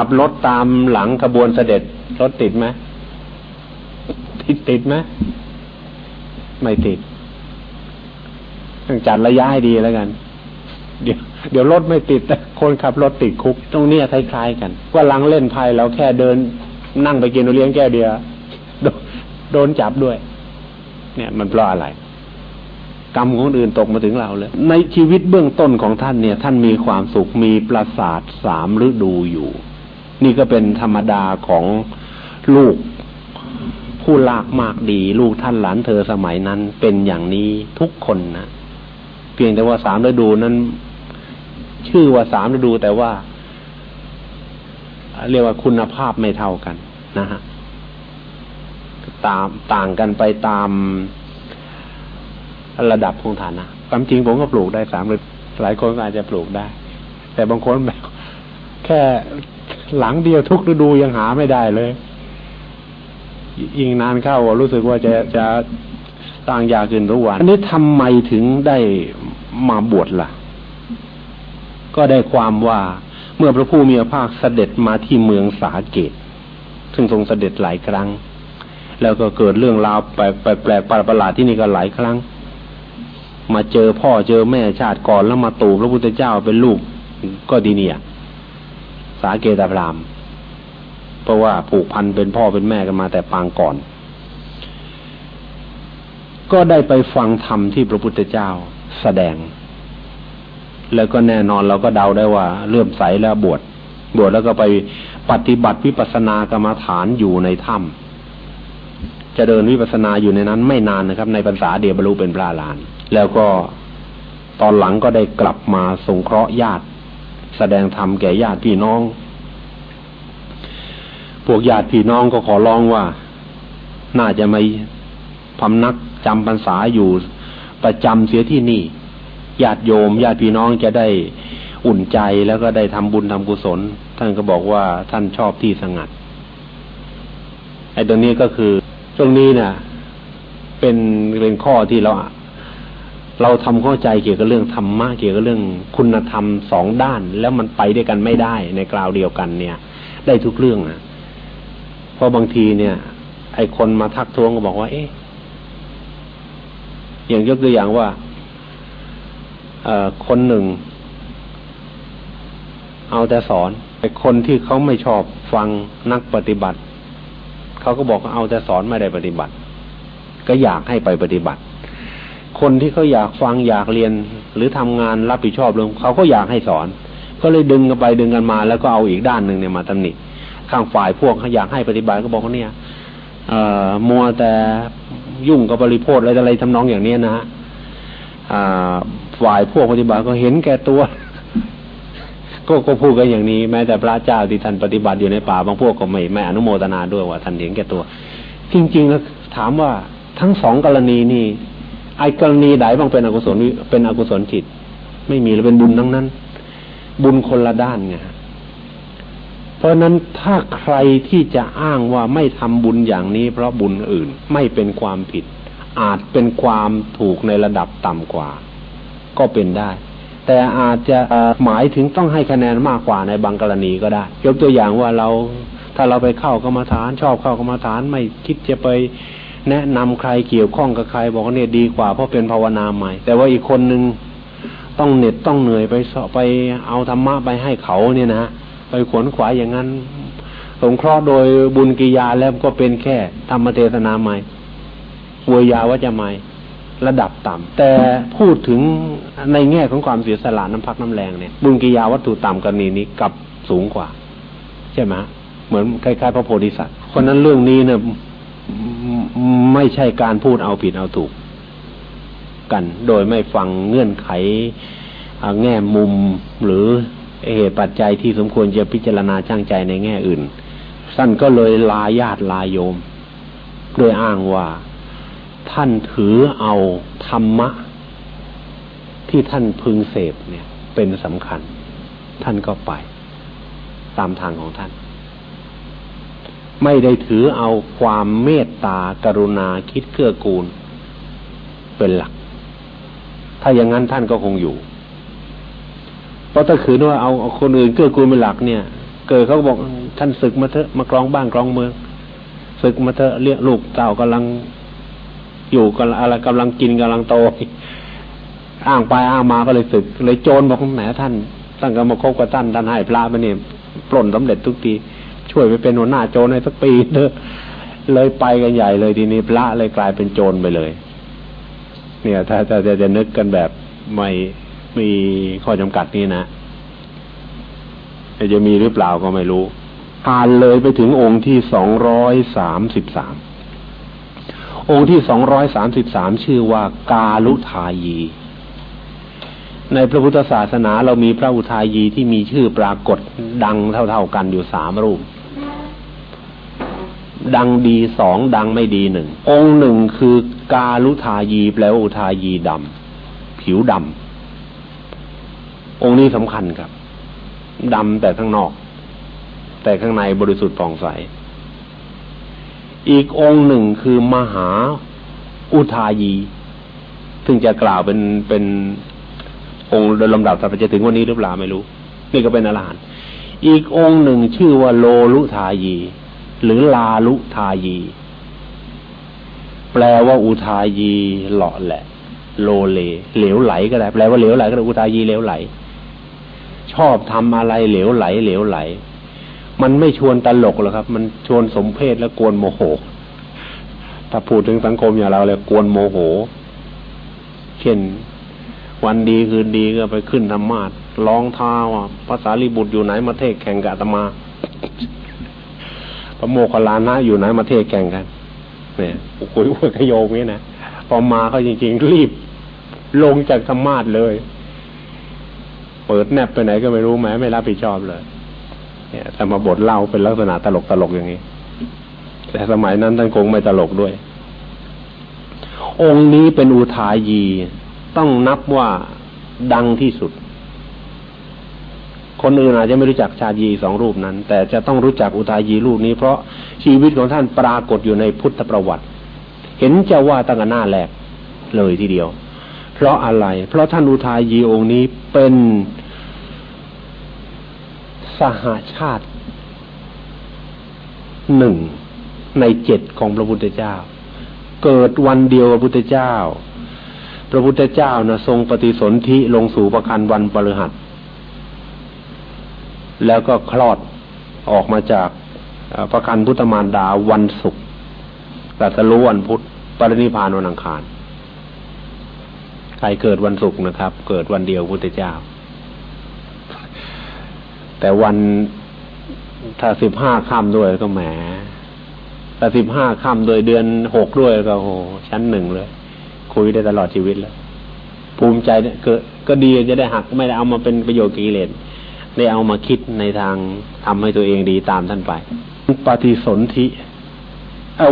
ขับรถตามหลังขบวนเสด็จรถติดไหมติดติดไหมไม่ติดต้องจัดระยะให้ดีแล้วกัน เดี๋ยวเดี๋ยวรถไม่ติดแต่คนขับรถติดคุก ตรงนี้คล้ายๆกันว่าลังเล่นไพ่เราแค่เดิน นั่งไปกินเลี้ยงแก้วเดียวโดนจับด้วย เนี่ย มันเพราะอะไร กรรมของคนอื่นตกมาถึงเราเลยในชีวิตเบื้องต้นของท่านเนี่ย ท่านมีความสุขมีประสาทสามฤดูอยู่ นี่ก็เป็นธรรมดาของลูกผู้ลากมากดี ลูกท่านหลานเธอสมัยนั้นเป็นอย่างนี้ทุกคนนะเพียงแต่ว่าสามฤดูนั้น ชื่อว่าสามฤดูแต่ว่า เรียกว่าคุณภาพไม่เท่ากันนะฮะตามต่างกันไปตามระดับของฐานะความจริงผมก็ปลูกได้สามฤดูหลายคนก็อาจจะปลูกได้ แต่บางคนแบบแค่ หลังเดียวทุกฤดูยังหาไม่ได้เลยยิงนานเข้ารู้สึกว่าจะจะต่างยาขึ้นทุกวัน อันนี้ทำไมถึงได้มาบวชละ่ะ ก็ได้ความว่าเมื่อพระผู้มีพระภาคเสด็จมาที่เมืองสาเกต ซึ่งทรงเสด็จหลายครั้ง แล้วก็เกิดเรื่องราวแปลกแปลกประหลาดที่นี่ก็หลายครั้ง มาเจอพ่อเจอแม่ชาติก่อนแล้วมาตู่พระพุทธเจ้าเป็นลูกก็ดีเนี่ย สาเกตพรามเพราะว่าผูกพันเป็นพ่อเป็นแม่กันมาแต่ปางก่อน ก็ได้ไปฟังธรรมที่พระพุทธเจ้าแสดง แล้วก็แน่นอนเราก็เดาได้ว่าเลื่อมใสแล้วบวชบวชแล้วก็ไปปฏิบัติวิปัสสนากรรมฐานอยู่ในถ้ำจะเดินวิปัสสนาอยู่ในนั้นไม่นานนะครับ ในพรรษาเดียบรรลุเป็นพระลาน แล้วก็ตอนหลังก็ได้กลับมาสงเคราะห์ญาติ แสดงธรรมแก่ญาติพี่น้อง พวกญาติพี่น้องก็ขอร้องว่า น่าจะไม่พำนักจำพรรษาอยู่ประจำเสียที่นี่ ญาติโยม ญาติพี่น้องจะได้อุ่นใจแล้วก็ได้ทำบุญทำกุศล ท่านก็บอกว่าท่านชอบที่สงัดไอ้ตรงนี้ก็คือตรงนี้นะ่ะเป็นเป็นข้อที่เรา เราทำเข้าใจเกี่ยวกับเรื่องธรรมะเกี่ยวกับเรื่องคุณธรรมสองด้าน แล้วมันไปด้วยกันไม่ได้ในกล่าวเดียวกันเนี่ย ได้ทุกเรื่องนะเพราะบางทีเนี่ย ไอคนมาทักท้วงก็บอกว่า เอ๊ะอย่างยกตัวอย่างว่าเอคนหนึ่ง เอาแต่สอนไอคนที่เขาไม่ชอบฟังนักปฏิบัติเขาก็บอกเอาแต่สอนไม่ได้ปฏิบัติ ก็อยากให้ไปปฏิบัติ คนที่เขาอยากฟังอยากเรียน หรือทำงานรับผิดชอบเรื่องเขาก็อยากให้สอน ก็เลยดึงกันไปดึงกันมา แล้วก็เอาอีกด้านหนึ่งเนี่ยมาตำหนิข้างฝ่ายพวกอยากให้ปฏิบัติก็บอกว่าเนี่ยเอ่อมัวแต่ยุ่งกับบริโภคอะไรอะไรทำนองอย่างนี้นะฮะฝ่ายพวกปฏิบัติก็เห็นแก่ตัว ก็ก็พูดกันอย่างนี้ แม้แต่พระเจ้าที่ท่านปฏิบัติอยู่ในป่าบางพวกก็ไม่ไม่อนุโมทนาด้วยว่าท่านเห็นแก่ตัว จริงๆแล้วถามว่าทั้งสองกรณีนี่ ไอ้กรณีไหนบางเป็นอกุศลเป็นอกุศลจิต ไม่มีเลยเป็นบุญทั้งนั้น บุญคนละด้านไงเพราะนั้นถ้าใครที่จะอ้างว่าไม่ทำบุญอย่างนี้ เพราะบุญอื่นไม่เป็นความผิด อาจเป็นความถูกในระดับต่ำกว่า ก็เป็นได้ แต่อาจจะหมายถึงต้องให้คะแนนมากกว่าในบางกรณีก็ได้ ยกตัวอย่างว่าเรา ถ้าเราไปเข้ากรรมฐาน ชอบเข้ากรรมฐานไม่คิดจะไป แนะนำใครเกี่ยวข้องกับใครบอกว่าเนี่ยดีกว่าเพราะเป็นภาวนาใหม่ แต่ว่าอีกคนนึงต้องเหน็ดต้องเหนื่อยไปสไปเอาธรรมะไปให้เขาเนี่ยนะไปขวนขวายอย่างนั้น สงเคราะห์โดยบุญกิยาแล้วก็เป็นแค่ธรรมเทศนาใหม่วยาว่าจะใหม่ระดับต่ำแต่พูดถึงในแง่ของความเสียสละน้ำพักน้ำแรงเนี่ย บุญกิยาวัตถุต่ำกรณีนี้กับสูงกว่า ใช่ไหมเหมือนคล้ายๆพระโพธิสัตว์คนนั้นเรื่องนี้เนี่ย ไม่ใช่การพูดเอาผิดเอาถูกกัน โดยไม่ฟังเงื่อนไขแง่มุมหรือเหตุปัจจัยที่สมควรจะพิจารณาช่างใจในแง่อื่นท่านก็เลยลาญาติลาโยม โดยอ้างว่าท่านถือเอาธรรมะ ที่ท่านพึงเสพเนี่ย เป็นสำคัญ ท่านก็ไป ตามทางของท่าน ไม่ได้ถือเอาความเมตตากรุณาคิดเกื้อกูล เป็นหลัก ถ้าอย่างนั้นท่านก็คงอยู่ เพราะถ้าขืนว่าเอาคนอื่นเกื้อกูลเป็นหลักเนี่ย เกิดเขาบอกท่านศึกมาเถอะมากรองบ้านกรองเมืองศึกมาเถอะเลี้ยงลูกเต่ากำลังอยู่กันอะไรกำลังกินกำลังโต อ้างไปอ้างมาก็เลยศึก เลยโจรบอกแหมท่านตั้งแต่มาคบกับท่านท่านให้พระมาเนี่ยปล้นสำเร็จทุกที ช่วยไปเป็นหัวหน้าโจรในสักปีเถอะเลยไปกันใหญ่เลยทีนี้พระเลยกลายเป็นโจรไปเลย เนี่ย ถ้าถ้าจะจะนึกกันแบบไม่มีข้อจำกัดนี้นะจะมีหรือเปล่าก็ไม่รู้ผ่านเลยไปถึงองค์ที่สองร้อยสามสิบสามองค์ที่สองร้อยสามสิบสามชื่อว่ากาลุทายี ในพระพุทธศาสนาเรามีพระอุทายีที่มีชื่อปรากฏดังเท่าๆกันอยู่สามรูป ดังดีสองดังไม่ดีหนึ่งองค์หนึ่งคือกาลุทายีแปลว่าอุทายีดำผิวดำองค์นี้สำคัญครับดำแต่ข้างนอก แต่ข้างในบริสุทธิ์ผ่องใส อีกองค์หนึ่งคือมหาอุทายี ซึ่งจะกล่าวเป็นเป็นองค์โดยลำดับแต่จะถึงวันนี้หรือเปล่าไม่รู้ นี่ก็เป็นอรหันต์อีกองค์หนึ่งชื่อว่าโลลุทายี หรือลาลุทายี แปลว่าอุทายีหล่อแหละ โลเล เหลวไหลก็ได้แปลว่าเหลวไหลก็ได้อุทายีเหลวไหล ชอบทำอะไรเหลวไหล เหลวไหล มันไม่ชวนตลกหรอกครับ มันชวนสมเพศและกวนโมโหถ้าพูดถึงสังคมอย่างเราเลยกวนโมโห เช่น วันดีคืนดีก็ไปขึ้นธรรมาสร้องท้าว่าภาษาลิบุตรอยู่ไหนมาเทศแข่งกับตมา พระโมคคัลลานะอยู่ไหนมาเทศแข่งกัน เนี่ยคุยคุยขยโยงนี้นะพอมาเขาจริงๆรีบ ลงจากธรรมาสเลย เปิดแนบไปไหนก็ไม่รู้แม้ไม่รับผิดชอบเลย เนี่ยแต่มาบทเล่าเป็นลักษณะตลกตลกอย่างนี้ แต่สมัยนั้นท่านคงไม่ตลกด้วย องค์นี้เป็นอุทายี ต้องนับว่าดังที่สุด คนอื่นอาจจะไม่รู้จักชายีสองรูปนั้น แต่จะต้องรู้จักอุทายีรูปนี้ เพราะชีวิตของท่านปรากฏอยู่ในพุทธประวัติ เห็นจะว่าตั้งแต่หน้าแรกเลยทีเดียว เพราะอะไร เพราะท่านอุทายีองค์นี้เป็นสหาชาติหนึ่งในเจ็ดของพระพุทธเจ้า เกิดวันเดียวพระพุทธเจ้า พระพุทธเจ้านะทรงปฏิสนธิลงสู่ประคันวันปรหัส แล้วก็คลอดออกมาจากประคันพุทธมารดาวันศุกร์แตสรู้วันพุธปรินิพานวันอังคาร ใครเกิดวันศุกร์นะครับ เกิดวันเดียวพุทธเจ้า แต่วันถ้าสิบห้าค่ำด้วยก็แหมถ้าสิบห้าค่ำโดยเดือนหกด้วยก็โห ชั้นหนึ่งเลย คุยได้ตลอดชีวิตแล้ว ภูมิใจเนี่ยก็ก็ดีจะได้หักไม่ได้เอามาเป็นประโยชน์กิเลส ได้เอามาคิดในทางทำให้ตัวเองดีตามท่านไป ปฏิสนธิ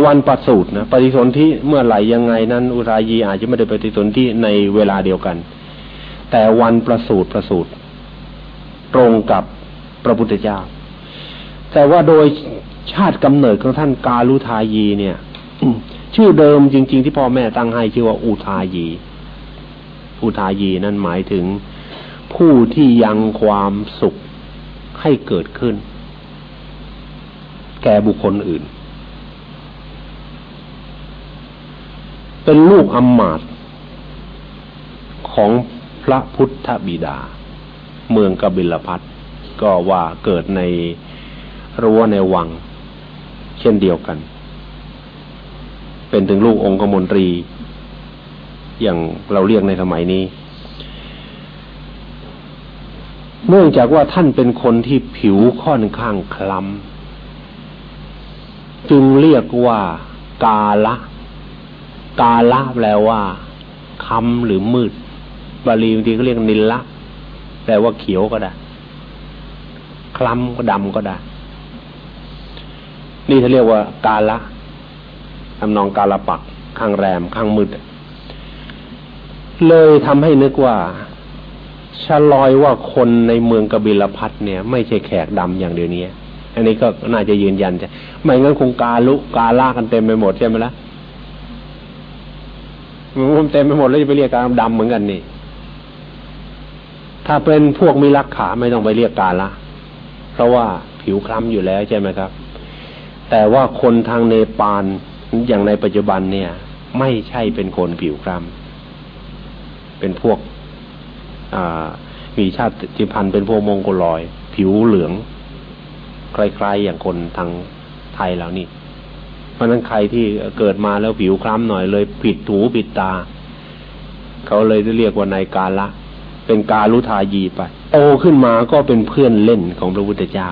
วันประสูตรนะปฏิสนธิเมื่อไหร่ยังไงนั้น อุทายีอาจจะไม่ได้ปฏิสนธิในเวลาเดียวกัน แต่วันประสูตรประสูตรตรงกับพระพุทธเจ้า แต่ว่าโดยชาติกำเนิดของท่านกาลุทายีเนี่ย ชื่อเดิมจริง ๆ ที่พ่อแม่ตั้งให้ชื่อว่าอุทายี อุทายีนั่นหมายถึงผู้ที่ยังความสุข ให้เกิดขึ้น แก่บุคคลอื่น เป็นลูกอมมาตของพระพุทธบิดา เมืองกบิลพัทก็ว่าเกิดในรั้วในวัง เช่นเดียวกัน เป็นถึงลูกองคมนตรี อย่างเราเรียกในสมัยนี้ เนื่องจากว่าท่านเป็นคนที่ผิวค่อนข้างคล้ำจึงเรียกว่ากาละ กาละแปลว่าคำหรือมืดบาลีบางทีก็เรียกนิลละแปลว่าเขียวก็ได้คล้ำก็ดำก็ได้ นี่เขาเรียกว่ากาละทำนองกาละปักข้างแรมข้างมืดเลยทำให้นึกว่า ชะลอยว่าคนในเมืองกบิลพัทเนี่ย ไม่ใช่แขกดำอย่างเดียวนี้อันนี้ก็น่าจะยืนยันใช่ไม่งั้นคงกาลุกาล่ากันเต็มไปหมดใช่ไหมละ่ะมันเต็มไปหมดแล้วจะไปเรียกกาดำเหมือนกันนี่ ถ้าเป็นพวกมีรักขาไม่ต้องไปเรียกกาละเพราะว่าผิผิวคล้ำอยู่แล้วใช่ไหมครับ แต่ว่าคนทางเนปาลอย่างในปัจจุบันเนี่ย ไม่ใช่เป็นคนผิวคล้ำเป็นพวก มีชาติพันธุ์เป็นพวกมงโกลอย ผิวเหลือง คล้ายๆอย่างคนทางไทยแล้วนี่ เพราะนั้นใครที่เกิดมาแล้วผิวคล้ำหน่อยเลย ผิดหูผิดตา เขาเลยเรียกว่านายกาละ เป็นกาลุทายีไปโตขึ้นมาก็เป็นเพื่อนเล่นของพระพุทธเจ้า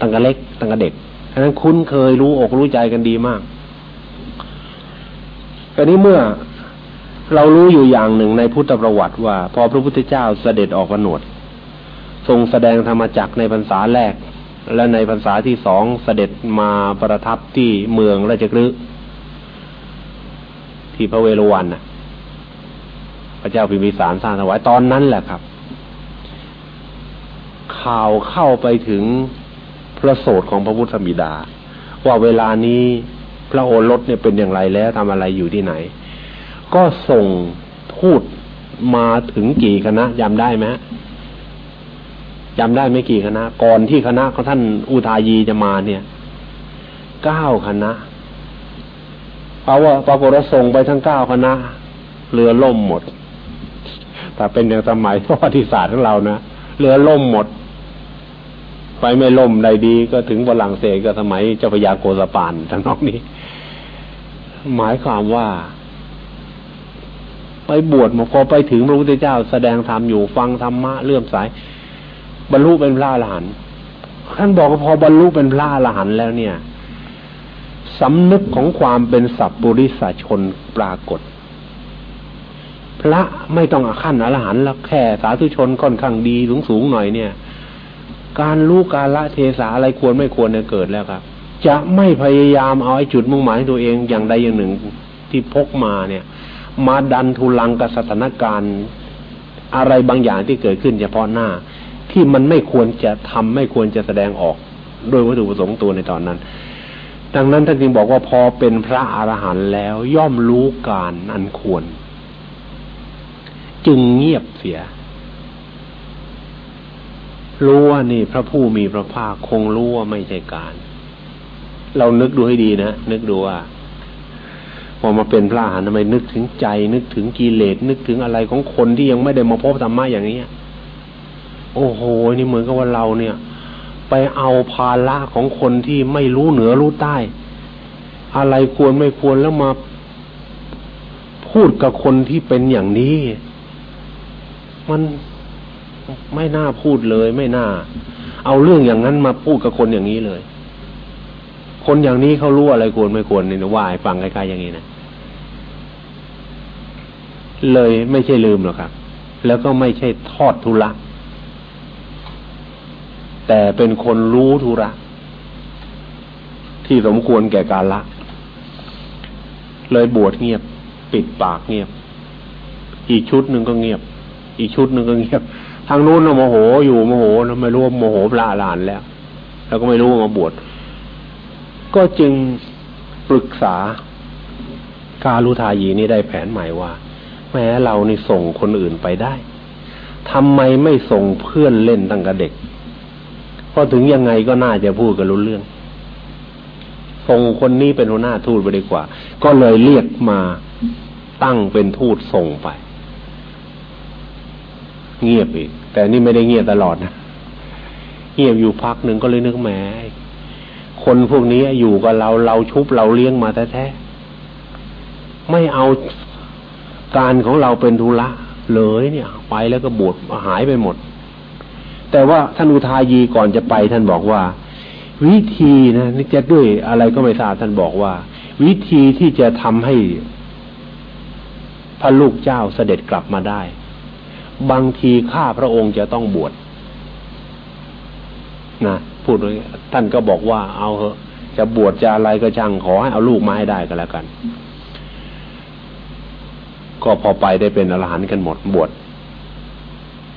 ตั้งแต่เล็ก ตั้งแต่เด็กฉะนั้นคุ้นเคยรู้อกรู้ใจกันดีมากแต่นี้เมื่อ เรารู้อยู่อย่างหนึ่งในพุทธประวัติว่า พอพระพุทธเจ้าเสด็จออกพนวด ทรงแสดงธรรมจักในพรรษาแรก และในพรรษาที่สองเสด็จมาประทับที่เมืองราชกฤห์ที่พระเวฬุวันนะพระเจ้าพิมพิสารสร้างถวายตอนนั้นแหละครับ ข่าวเข้าไปถึงพระโสดของพระพุทธบิดา ว่าเวลานี้พระโอรสเนี่ยเป็นอย่างไรแล้วทำอะไรอยู่ที่ไหน ก็ส่งพูดมาถึงกี่คณะจำได้ไหมจำได้ไม่กี่คณะ ก่อนที่คณะของท่านอุทายีจะมาเนี่ยเก้าคณะเพราะว่าปรากฏว่าส่งไปทั้งเก้าคณะเรือล่มหมดแต่เป็นอย่างสมัยประวัติศาสตร์ของเรานะเรือล่มหมดไฟไม่ล่มใดดีก็ถึงบลังเสกก็สมัยเจ้าพยาโกสปานทั้งนอกนี้ หมายความว่า ไปบวชมาพอไปถึงพระพุทธเจ้า แสดงธรรมอยู่ฟังธรรมะเลื่อมสายบรรลุเป็นพระอรหันต์ท่านบอกว่าพอบรรลุเป็นพระอรหันต์แล้วเนี่ยสำนึกของความเป็นสัพปุริสชนปรากฏ พระไม่ต้องอขั้นอรหันต์แล้วแค่สาธุชนค่อนข้างดีสูงสูงหน่อยเนี่ย การรู้การละเทศะอะไรควรไม่ควรเนี่ยเกิดแล้วครับ จะไม่พยายามเอาไอ้จุดมุ่งหมายตัวเองอย่างใดอย่างหนึ่งที่พกมาเนี่ย มาดันทุลังกับสถานการณ์อะไรบางอย่างที่เกิดขึ้นเฉพาะหน้า ที่มันไม่ควรจะทำไม่ควรจะแสดงออกโดยวัตถุประสงค์ตัวในตอนนั้น ดังนั้นท่านจึงบอกว่าพอเป็นพระอรหันต์แล้วย่อมรู้การอันควร จึงเงียบเสีย รู้ว่านี่พระผู้มีพระภาคคงรู้ว่าไม่ใช่การ เรานึกดูให้ดีนะนึกดูว่า พอมาเป็นพระอรหันต์ทำไมนึกถึงใจ นึกถึงกิเลสนึกถึงอะไรของคนที่ยังไม่ได้มาพบธรรมะอย่างนี้โอ้โห นี่เหมือนกับว่าเราเนี่ย ไปเอาภาระของคนที่ไม่รู้เหนือรู้ใต้ อะไรควรไม่ควรแล้วมาพูดกับคนที่เป็นอย่างนี้ มันไม่น่าพูดเลย ไม่น่า เอาเรื่องอย่างนั้นมาพูดกับคนอย่างนี้เลย คนอย่างนี้เขารู้อะไรควรไม่ควรเนี่ยว่าให้ฟังใกล้ๆอย่างนี้นะเลยไม่ใช่ลืมหรอกครับ แล้วก็ไม่ใช่ทอดทุระแต่เป็นคนรู้ทุระ ที่สมควรแก่การละ เลยบวชเงียบ ปิดปากเงียบ อีกชุดหนึ่งก็เงียบ อีกชุดหนึ่งก็เงียบ ทางนู้นโมโหอยู่โมโหนะไม่รู้โมโหพระลานแล้ว แล้วก็ไม่รู้มาบวช ก็จึงปรึกษากาลุทายีนี่ได้แผนใหม่ว่า แม้เรานี่ส่งคนอื่นไปได้ทำไมไม่ส่งเพื่อนเล่นตั้งแต่เด็กเพอถึงยังไงก็น่าจะพูดกันรู้เรื่อง ส่งคนนี้เป็นหัวหน้าทูตไปดีกว่า ก็เลยเรียกมาตั้งเป็นทูตส่งไป เงียบอีก แต่นี่ไม่ได้เงียบตลอดนะเงียบอยู่พักหนึ่งก็เลยนึกแหม คนพวกนี้อยู่กับเราเราชุบเราเลี้ยงมาแท้ๆไม่เอาการของเราเป็นธุระเลยเนี่ย ไปแล้วก็บวชหายไปหมด แต่ว่าท่านอุทายีก่อนจะไปท่านบอกว่า วิธีนะนี่จะด้วยอะไรก็ไม่ทราบท่านบอกว่า วิธีที่จะทำให้พระลูกเจ้าเสด็จกลับมาได้ บางทีข้าพระองค์จะต้องบวชนะ พูดท่านก็บอกว่าเอาเหอะจะบวชจะอะไรก็ช่างขอให้เอาลูกมาให้ได้ก็แล้วกัน ก็พอไปได้เป็นอรหันต์กันหมดบวช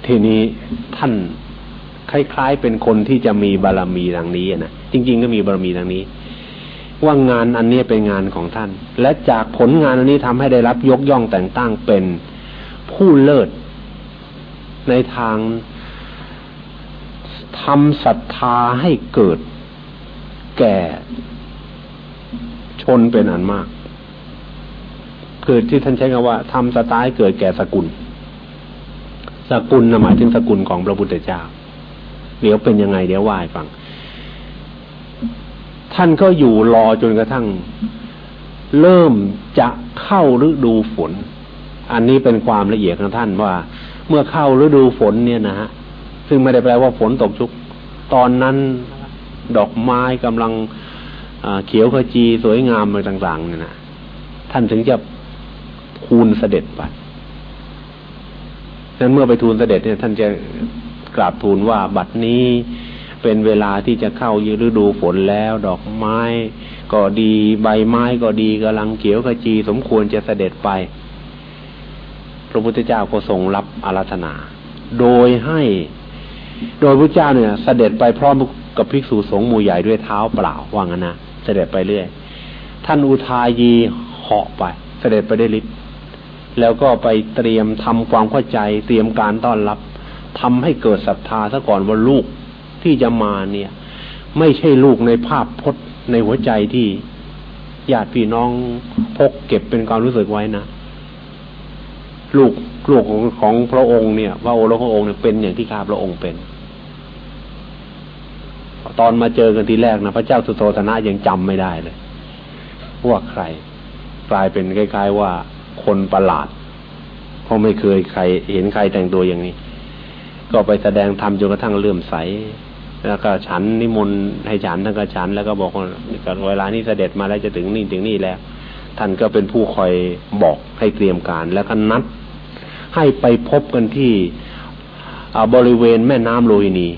ทีนี้ท่านคล้ายๆเป็นคนที่จะมีบารรมีดังนี้นะจริง ๆ ก็มีบารมีดังนี้ ว่างานอันนี้เป็นงานของท่าน และจากผลงานอันนี้ทำให้ได้รับยกย่องแต่งตั้งเป็นผู้เลิศในทาง ทำศรัทธาให้เกิด แก่ชนเป็นอันมาก เกิดที่ท่านใช้คำว่าทำสตาให้เกิดแก่สกุล สกุลนะหมายถึงสกุลของพระพุทธเจ้า เดี๋ยวเป็นยังไงเดี๋ยวว่าให้ฟัง ท่านก็อยู่รอจนกระทั่ง เริ่มจะเข้าฤดูฝน อันนี้เป็นความละเอียดของท่านว่า เมื่อเข้าฤดูฝนเนี่ยนะฮะ ซึ่งไม่ได้แปลว่าฝนตกชุก ตอนนั้นดอกไม้กำลังเขียวขจีสวยงามอะไรต่าง ๆ เนี่ยนะท่านถึงจะทูลเสด็จไปนั้นเมื่อไปทูลเสด็จเนี่ย ท่านจะกราบทูลว่าบัดนี้เป็นเวลาที่จะเข้าฤดูฝนแล้ว ดอกไม้ก็ดีใบไม้ก็ดีกำลังเขียวขจี สมควรจะเสด็จไป พระพุทธเจ้าก็ทรงรับอาราธนา โดยให้ โดยพระเจ้าเนี่ย เสด็จไปพร้อมกับภิกษุสงฆ์หมู่ใหญ่ด้วยเท้าเปล่าว่างั้นนะเสด็จไปเรื่อย ท่านอุทายีเหาะไป เสด็จไปได้ฤทธิ์แล้วก็ไปเตรียมทำความเข้าใจ เตรียมการต้อนรับทำให้เกิดศรัทธาซะก่อนว่าลูกที่จะมาเนี่ย ไม่ใช่ลูกในภาพพจน์ในหัวใจที่ญาติพี่น้องพกเก็บเป็นความรู้สึกไว้นะลูกลูกของของพระองค์เนี่ยพระโอรสขององค์เนี่ยเป็นอย่างที่ข้าพระองค์เป็น ตอนมาเจอกันทีแรกนะพระเจ้าสุโธธนะยังจำไม่ได้เลยว่าใคร กลายเป็นคล้าย ๆ ว่าคนประหลาดเพราะไม่เคยใคร เห็นใครแต่งตัวอย่างนี้ ก็ไปแสดงธรรมจนกระทั่งเลื่อมใส แล้วก็ฉันนิมนต์ให้ฉันท่านก็ฉัน แล้วก็บอกว่าเวลานี้เสด็จมาแล้วจะถึงนี่ถึงนี่แล้ว ท่านก็เป็นผู้คอยบอกให้เตรียมการ แล้วก็นัดให้ไปพบกันที่บริเวณแม่น้ำโลหินี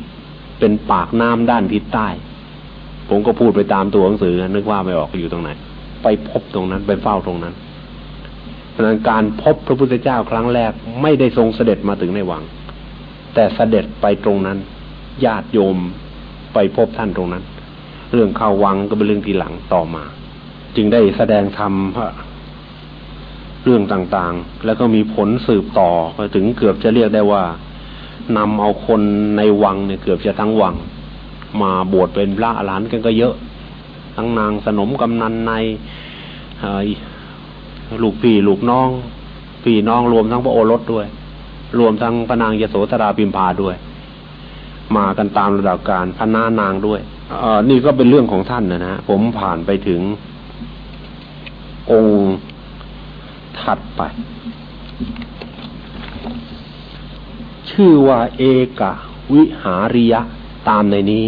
เป็นปากน้ำด้านทิศใต้ ผมก็พูดไปตามตัวหนังสือ นึกว่าไม่ออกอยู่ตรงไหน ไปพบตรงนั้น ไปเฝ้าตรงนั้นเพราะนั้นการพบพระพุทธเจ้าครั้งแรกไม่ได้ทรงเสด็จมาถึงในวัง แต่เสด็จไปตรงนั้น ญาติโยมไปพบท่านตรงนั้น เรื่องเข้าวังก็เป็นเรื่องทีหลังต่อมา จึงได้แสดงธรรมพระเรื่องต่างๆ แล้วก็มีผลสืบต่อไปถึงเกือบจะเรียกได้ว่า นำเอาคนในวังเนี่ยเกือบจะทั้งวัง มาบวชเป็นพระอรหันต์กันก็เยอะ ทั้งนางสนมกำนันในลูกพี่ลูกน้อง พี่น้องรวมทั้งพระโอรสด้วย รวมทั้งพระนางยโสธราพิมพาด้วย มากันตามระดับการพระนานางด้วยอนี่ก็เป็นเรื่องของท่านนะนะผมผ่านไปถึง องค์ถัดไป ชื่อว่าเอกวิหาริยะตามในนี้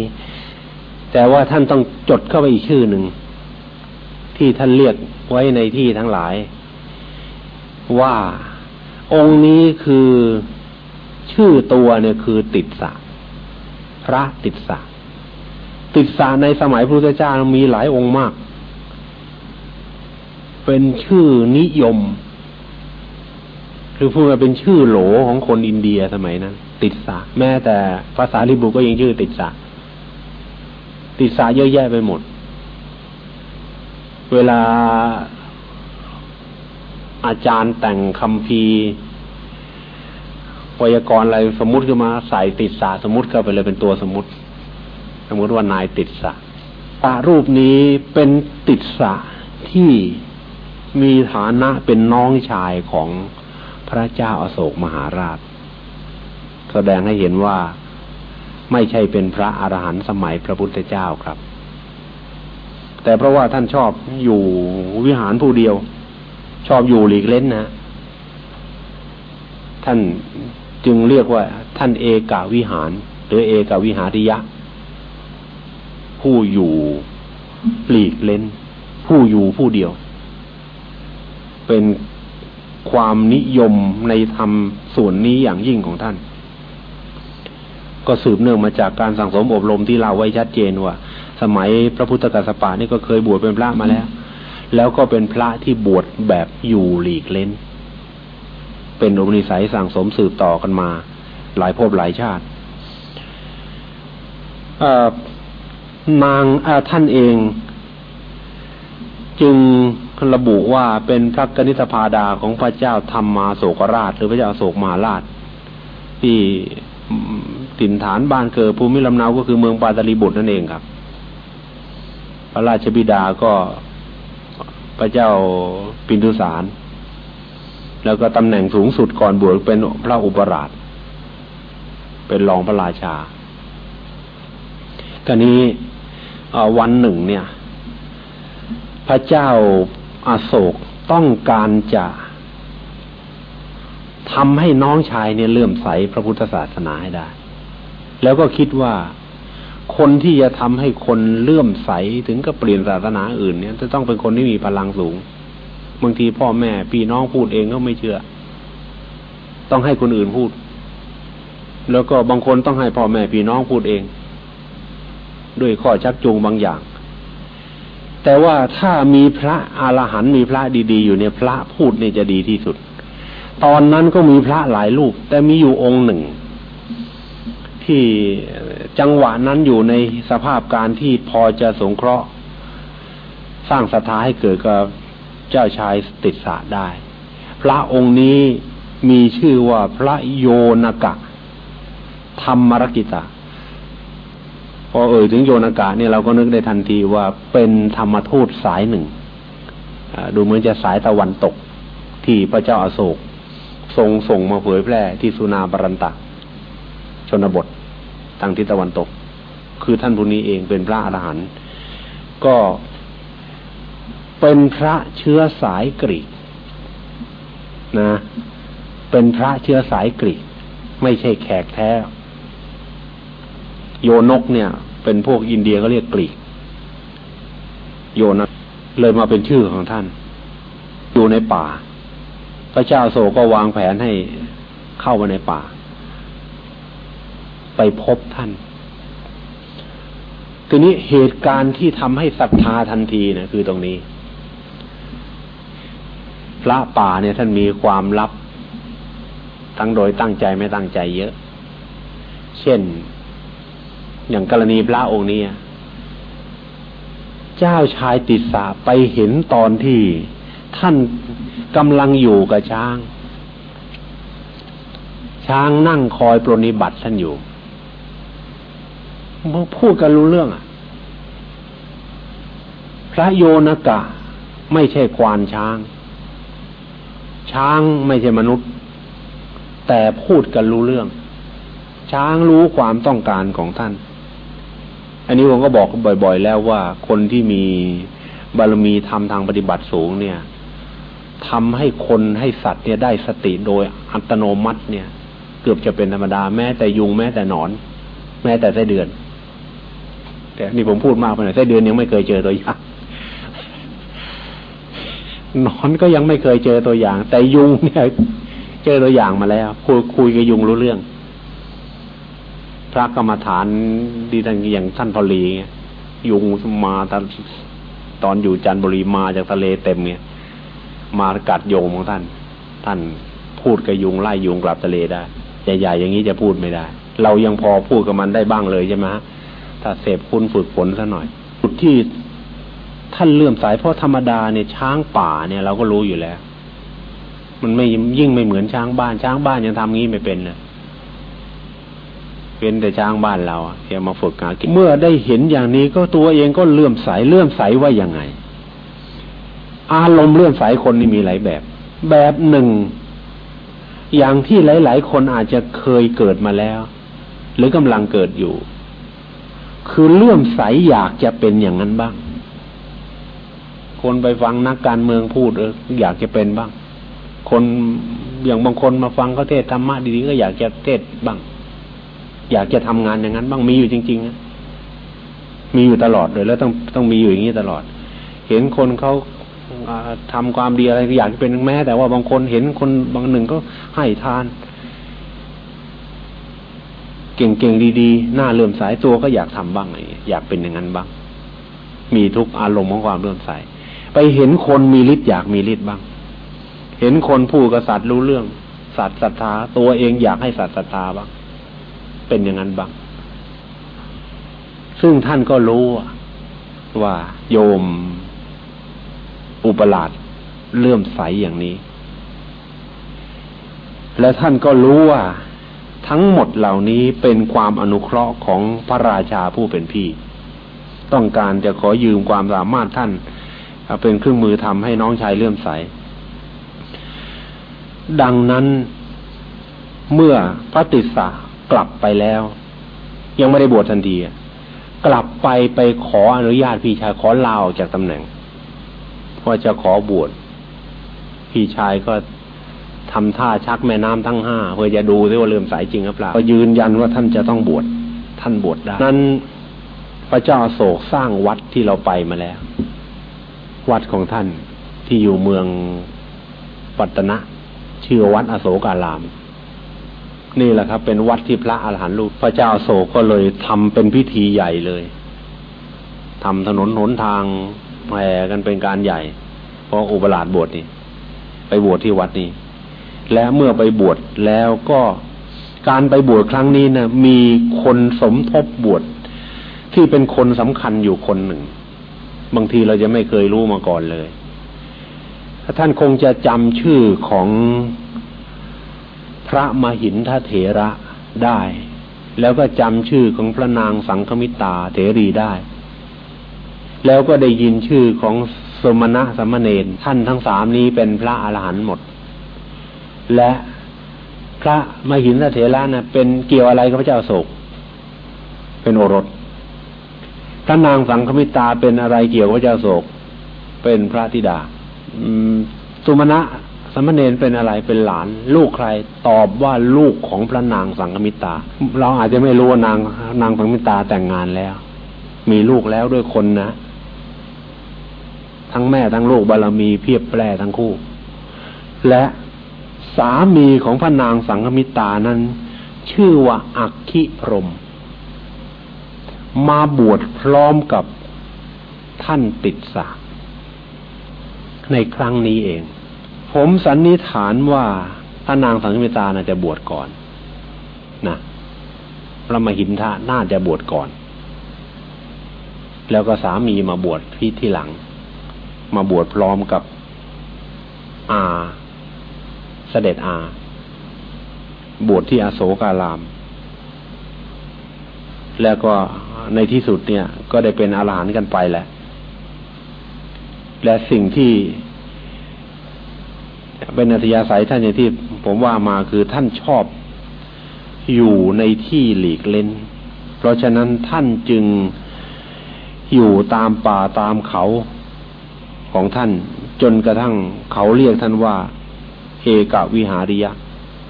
แต่ว่าท่านต้องจดเข้าไปอีกชื่อหนึ่ง ที่ท่านเรียกไว้ในที่ทั้งหลาย ว่าองค์นี้คือชื่อตัวเนี่ยคือติดสะพระติดสะติดสะในสมัยพระพุทธเจ้ามีหลายองค์มาก เป็นชื่อนิยม คือพูดว่าเป็นชื่อโหลของคนอินเดียสมัยนั้นติดสะแม้แต่ภาษาลิบุก็ยังชื่อติดสะติดสะเยอะแยะไปหมด เวลาอาจารย์แต่งคำพีวยากรณ์อะไรสมมุติขึ้นมาใส่ติดสาสมมติเข้าไปเลยเป็นตัวสมมติ สมมติว่านายติดสะตารูปนี้เป็นติดสะที่มีฐานะเป็นน้องชายของ พระเจ้าอาโศกมหาราช แสดงให้เห็นว่าไม่ใช่เป็นพระอรหันต์สมัยพระพุทธเจ้าครับ แต่เพราะว่าท่านชอบอยู่วิหารผู้เดียว ชอบอยู่หลีกเล่นนะ ท่านจึงเรียกว่า ท่านเอกาวิหาร หรือเอกาวิหาริยะ ผู้อยู่หลีกเล่น ผู้อยู่ผู้เดียว เป็น ความนิยมในธรรมส่วนนี้อย่างยิ่งของท่าน ก็สืบเนื่องมาจากการสั่งสมอบรมที่เราไว้ชัดเจนว่า สมัยพระพุทธกัสสปะนี่ก็เคยบวชเป็นพระมาแล้ว แล้วก็เป็นพระที่บวชแบบอยู่หลีกเล้น เป็นอุปนิสัยสั่งสมสืบต่อกันมา หลายภพหลายชาตินางท่านเอง จึง ระบุว่าเป็นพระกนิษฐพาดาของพระเจ้าธรรมมาโศกราช หรือพระเจ้าโศกมาราช ที่ถิ่นฐานบ้านเกิดภูมิลำเนาก็คือเมืองปาตาลีบุตรนั่นเองครับ พระราชบิดาก็พระเจ้าปินทุสาร แล้วก็ตำแหน่งสูงสุดก่อนบวชเป็นพระอุปราช เป็นรองพระราชาก็นี้วันหนึ่งเนี่ย พระเจ้า อาโศกต้องการจะทำให้น้องชายเนี่ยเลื่อมใสพระพุทธศาสนาให้ได้ แล้วก็คิดว่าคนที่จะทำให้คนเลื่อมใสถึงกับเปลี่ยนศาสนาอื่นเนี่ย จะต้องเป็นคนที่มีพลังสูง บางทีพ่อแม่พี่น้องพูดเองก็ไม่เชื่อ ต้องให้คนอื่นพูด แล้วก็บางคนต้องให้พ่อแม่พี่น้องพูดเอง ด้วยข้อชักจูงบางอย่าง แต่ว่าถ้ามีพระอรหันต์มีพระดีๆ อยู่เนี่ยพระพูดเนี่ยจะดีที่สุด ตอนนั้นก็มีพระหลายรูป แต่มีอยู่องค์หนึ่ง ที่จังหวะนั้นอยู่ในสภาพการที่พอจะสงเคราะห์ สร้างศรัทธาให้เกิดกับเจ้าชายติดสาได้ พระองค์นี้มีชื่อว่าพระโยนกะ ธรรมรกิตา อเอ่ยถึงโยนกะเนี่ยเราก็นึกได้ทันทีว่าเป็นธรรมทูตสายหนึ่งดูเหมือนจะสายตะวันตกที่พระเจ้าอาโศก ทรงส่งมาเผยแพร่ที่สุนาบรันตะ ชนบททางทิศตะวันตก คือท่านผู้นี้เองเป็นพระอรหันต์ก็เป็นพระเชื้อสายกรีกนะ เป็นพระเชื้อสายกรีก ไม่ใช่แขกแท้ โยนกเนี่ย เป็นพวกอินเดียก็เรียกกรีก โยนกเลยมาเป็นชื่อของท่าน อยู่ในป่า พระเจ้าโศก็วางแผนให้เข้ามาในป่า ไปพบท่านทีนี้เหตุการณ์ที่ทำให้ศรัทธาทันทีนะคือตรงนี้ พระป่าเนี่ยท่านมีความลับ ทั้งโดยตั้งใจไม่ตั้งใจเยอะ เช่น อย่างกรณีพระองค์นี้เจ้าชายติสาไปเห็นตอนที่ท่านกำลังอยู่กับช้าง ช้างนั่งคอยปรนิบัติท่านอยู่พูดกันรู้เรื่องอะ พระโยนกะ ไม่ใช่ควานช้าง ช้างไม่ใช่มนุษย์ แต่พูดกันรู้เรื่อง ช้างรู้ความต้องการของท่าน อันนี้ผมก็บอกบ่อย ๆ แล้วว่าคนที่มีบารมีทำทางปฏิบัติสูงเนี่ยทำให้คนให้สัตว์เนี่ยได้สติโดยอัตโนมัติเนี่ย เกือบจะเป็นธรรมดาแม้แต่ยุงแม้แต่หนอน แม้แต่ไส้เดือน แต่นี่ผมพูดมากไปหน่อยไส้เดือนยังไม่เคยเจอตัวอย่างนอนก็ยังไม่เคยเจอตัวอย่าง แต่ยุงเนี่ย เจอตัวอย่างมาแล้วคุยคุยกับยุงรู้เรื่อง ระกรรมฐานดีทังอย่างท่านพลียุงมาตอนตอนอยู่จันทบุรีมาจากทะเลเต็มเนี่ยมากัดโยมของท่าน ท่านพูดกับยุงไล่ยุงกลับทะเลได้ใหญ่ๆอย่างนี้จะพูดไม่ได้ เรายังพอพูดกับมันได้บ้างเลยใช่ไหมฮะถ้าเสพคุณฝึกฝนซะหน่อยจุดที่ท่านเลื่อมสายเพราะธรรมดาเนี่ยช้างป่าเนี่ยเราก็รู้อยู่แล้ว มันไม่ยิ่งไม่เหมือนช้างบ้านช้างบ้านยังทำงี้ไม่เป็นเลย เป็นแต่ช้างบ้านเราเที่ยมาฝึกหากินเมื่อได้เห็นอย่างนี้ก็ตัวเองก็เลื่อมใสเลื่อมใสว่ายังไง อารมณ์เลื่อมใสคนนี่มีหลายแบบ แบบหนึ่ง อย่างที่หลาย ๆ คนอาจจะเคยเกิดมาแล้ว หรือกำลังเกิดอยู่ คือเลื่อมใสอยากจะเป็นอย่างนั้นบ้าง คนไปฟังนักการเมืองพูดเอออยากจะเป็นบ้าง คนอย่างบางคนมาฟังเขาเทศธรรมะดีๆก็อยากจะเทศบ้าง อยากจะทำงานอย่างนั้นบ้างมีอยู่จริงๆนะมีอยู่ตลอดเลย แล้วต้องต้องมีอยู่อย่างนี้ตลอด เห็นคนเขาทำความดีอะไรอย่ากจะเป็นแม้แต่ว่าบางคนเห็นคนบางหนึ่งก็ให้ทาน เก่งๆดีๆหน้าเลื่อมสายตัวก็อยากทำบ้างอยากเป็นอย่างนั้นบ้าง มีทุกอารมณ์ของความเลื่อมใสไปเห็นคนมีฤทธิ์อยากมีฤทธิ์บ้าง เห็นคนพูดกับสัตว์รู้เรื่อง สัตว์ศรัทธาตัวเองอยากให้สัตว์ศรัทธาบ้าง เป็นอย่างนั้นบ้าง ซึ่งท่านก็รู้ว่าโยมอุปราชเลื่อมใสอย่างนี้ และท่านก็รู้ว่าทั้งหมดเหล่านี้เป็นความอนุเคราะห์ของพระราชาผู้เป็นพี่ ต้องการจะขอยืมความสามารถท่าน เป็นเครื่องมือทำให้น้องชายเลื่อมใส ดังนั้นเมื่อพระติสสะ กลับไปแล้ว ยังไม่ได้บวชทันทีกลับไปไปขออนุญาตพี่ชายขอลาออกจากตำแหน่งว่าจะขอบวชพี่ชายก็ทำท่าชักแม่น้ำทั้งห้าเพื่อจะดูที่ว่าเลื่อมใสจริงหรือเปล่าก็ยืนยันว่าท่านจะต้องบวชท่านบวชได้นั้นพระเจ้าโศกสร้างวัดที่เราไปมาแล้ว วัดของท่านที่อยู่เมืองปัตตนะชื่อวัดอโศการาม นี่แหละครับ เป็นวัดที่พระอาหารหันต์ลูกพระเจ้าโศกก็เลยทำเป็นพิธีใหญ่เลยทำถนนหนทางแห่กันเป็นการใหญ่ เพราะอุปราชบวชนี่ ไปบวชที่วัดนี้ และเมื่อไปบวชแล้วก็การไปบวชครั้งนี้นะมีคนสมทบบวชที่เป็นคนสำคัญอยู่คนหนึ่ง บางทีเราจะไม่เคยรู้มาก่อนเลยท่านคงจะจำชื่อของ พระมหินทเถระได้ แล้วก็จำชื่อของพระนางสังคมิตาเถรีได้ แล้วก็ได้ยินชื่อของสมณะสมณเณรท่านทั้งสามนี้เป็นพระอรหันต์หมด และพระมหินทเถระนะ่ะเป็นเกี่ยวอะไรกับพระเจ้าโศก เป็นโอรสพระนางสังคมิตาเป็นอะไรเกี่ยวกับพระเจ้าโศก เป็นพระธิดาสุมาณะ สมณเณรเป็นอะไรเป็นหลาน ลูกใครตอบว่าลูกของพระนางสังคมิตา เราอาจจะไม่รู้ว่านางนางสังคมิตาแต่งงานแล้ว มีลูกแล้วด้วยคนนะ ทั้งแม่ทั้งลูกบารมีเพียบแปรทั้งคู่ และสามีของพระนางสังคมิตานั้น ชื่อว่าอักขิพรม มาบวชพร้อมกับท่านติดสาในครั้งนี้เอง ผมสันนิษฐานว่าพระนางสังฆมิตาน่าจะบวชก่อนนะพระมหินทะน่าจะบวชก่อน แล้วก็สามีมาบวชพี่ที่หลัง มาบวชพร้อมกับอาเสด็จอา บวชที่อโศการาม แล้วก็ในที่สุดเนี่ย ก็ได้เป็นอาหารกันไปแหละ และสิ่งที่ เป็นอัธยาศัยท่านอย่างที่ผมว่ามาคือท่านชอบอยู่ในที่หลีกเล่น เพราะฉะนั้นท่านจึงอยู่ตามป่าตามเขาของท่าน จนกระทั่งเขาเรียกท่านว่า เอกวิหาริยะ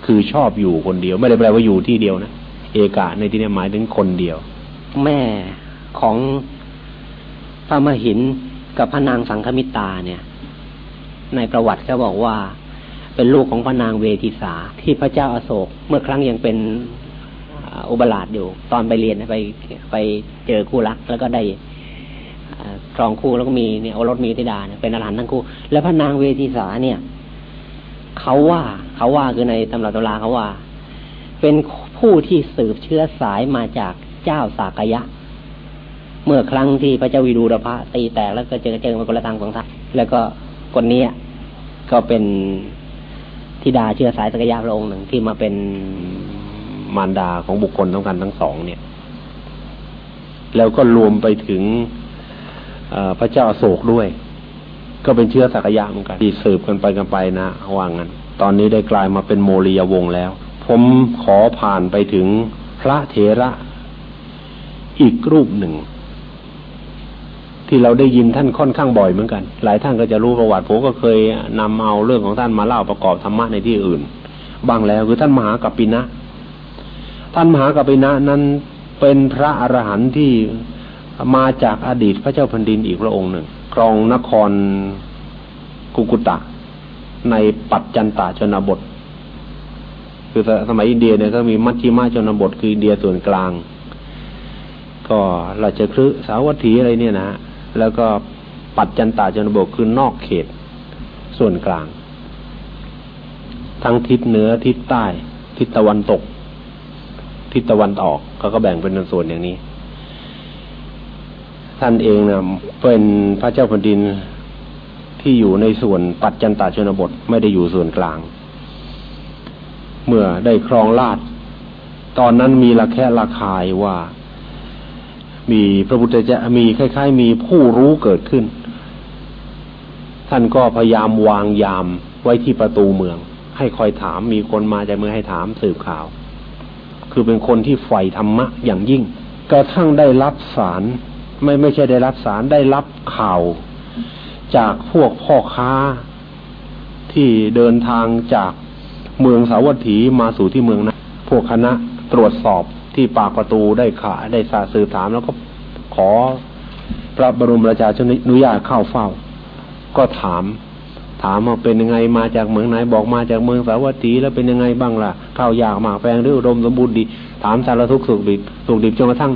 คือชอบอยู่คนเดียว ไม่ได้แปลว่าอยู่ที่เดียวนะเอกะในที่นี้หมายถึงคนเดียว แม่ของพระมหินกับพระนางสังคมิตาเนี่ย ในประวัติก็บอกว่า เป็นลูกของพระนางเวทิสาที่พระเจ้าอาโศกเมื่อครั้งยังเป็นอุบลาดอยู่ ตอนไปเรียนไปไปเจอคู่รัก แล้วก็ได้ครองคู่แล้วก็มีเนี่ยโอรสมีธิดาเนี่ยเป็นอรหันต์ทั้งคู่ แล้วพระนางเวทิสาเนี่ยเขาว่าเขาว่าคือในตำราตำราเขาว่า เป็นผู้ที่สืบเชื้อสายมาจากเจ้าสากยะ เมื่อครั้งที่พระเจ้าวิดูรพะตีแตกแล้วก็เจอเจอมาคนละทางสองทางแล้วก็ คนนี้ก็เป็นธิดาเชื้อสายสกยาพระองค์หนึ่งที่มาเป็นมารดาของบุคคลต้งกันทั้งสองเนี่ย แล้วก็รวมไปถึงพระเจ้าโศกด้วย ก็เป็นเชื้อสักยะเหมือนกันที่สืบกันไปกันไปนะว่างันตอนนี้ได้กลายมาเป็นโมลียวงแล้ว ผมขอผ่านไปถึงพระเถระอีกรูปหนึ่ง ที่เราได้ยินท่านค่อนข้างบ่อยเหมือนกัน หลายท่านก็จะรู้ประวัติผมก็เคยนำเอาเรื่องของท่านมาเล่าประกอบธรรมะในที่อื่นบ้างแล้วคือท่านมหากัปปินะ ท่านมหากัปปินะนั้นเป็นพระอรหันต์ที่มาจากอดีตพระเจ้าแผ่นดินอีกพระองค์หนึ่งครองนครกุกุตะ ในปัจจันตาชนบท คือสมัยอินเดียเนี่ยก็มีมัชชิมาชนบท คืออินเดียส่วนกลาง ก็ราชคฤห์สาวัตถีอะไรเนี่ยนะ แล้วก็ปัจจันตาจนบกคือนอกเขต ส่วนกลาง ทั้งทิศเหนือทิศใต้ ทิศตะวันตก ทิศตะวันออกเขาก็แบ่งเป็นส่วนอย่างนี้ ท่านเองนะเป็นพระเจ้าแผ่นดินที่อยู่ในส่วนปัจจันตาชนบทไม่ได้อยู่ส่วนกลาง เมื่อได้ครองราชตอนนั้นมีระแคะระคายว่า มีพระพุทธเจ้ามีคล้าย ๆ มีผู้รู้เกิดขึ้น ท่านก็พยายามวางยามไว้ที่ประตูเมือง ให้คอยถามมีคนมาจากเมืองให้ถามสืบข่าว คือเป็นคนที่ใฝ่ธรรมะอย่างยิ่งกระทั่งได้รับสารไม่ไม่ใช่ได้รับสารได้รับข่าว จากพวกพ่อค้าที่เดินทางจากเมืองสาวัตถีมาสู่ที่เมืองนั้นพวกคณะตรวจสอบ ที่ปากประตูได้ขาได้สาสืบถามแล้วก็ขอพระบรมราชาชนุญาตเข้าเฝ้า ก็ถาม ถามว่าเป็นยังไงมาจากเมืองไหนบอกมาจากเมืองสาวัตถีแล้วเป็นยังไงบ้างล่ะข้าวยากมากแปลงหรืออุดมสมบูรณ์ดี ถามสารทุกข์สุขดิบสุขดิบจนกระทั่ง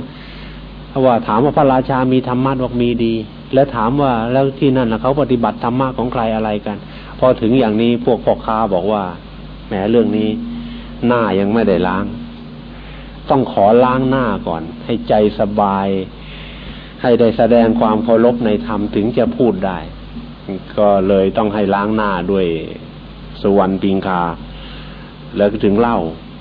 ว่าถามว่าพระราชามีธรรมะบอกมีดี แล้วถามว่าแล้วที่นั่นนะเขาปฏิบัติธรรมะของใครอะไรกัน พอถึงอย่างนี้พวกพ่อค้าบอกว่าแหมเรื่องนี้หน้ายังไม่ได้ล้าง ต้องขอล้างหน้าก่อน ให้ใจสบาย ให้ได้แสดงความเคารพในธรรมถึงจะพูดได้ ก็เลยต้องให้ล้างหน้าด้วยสวรรค์ปิงคา แล้วก็ถึงเล่า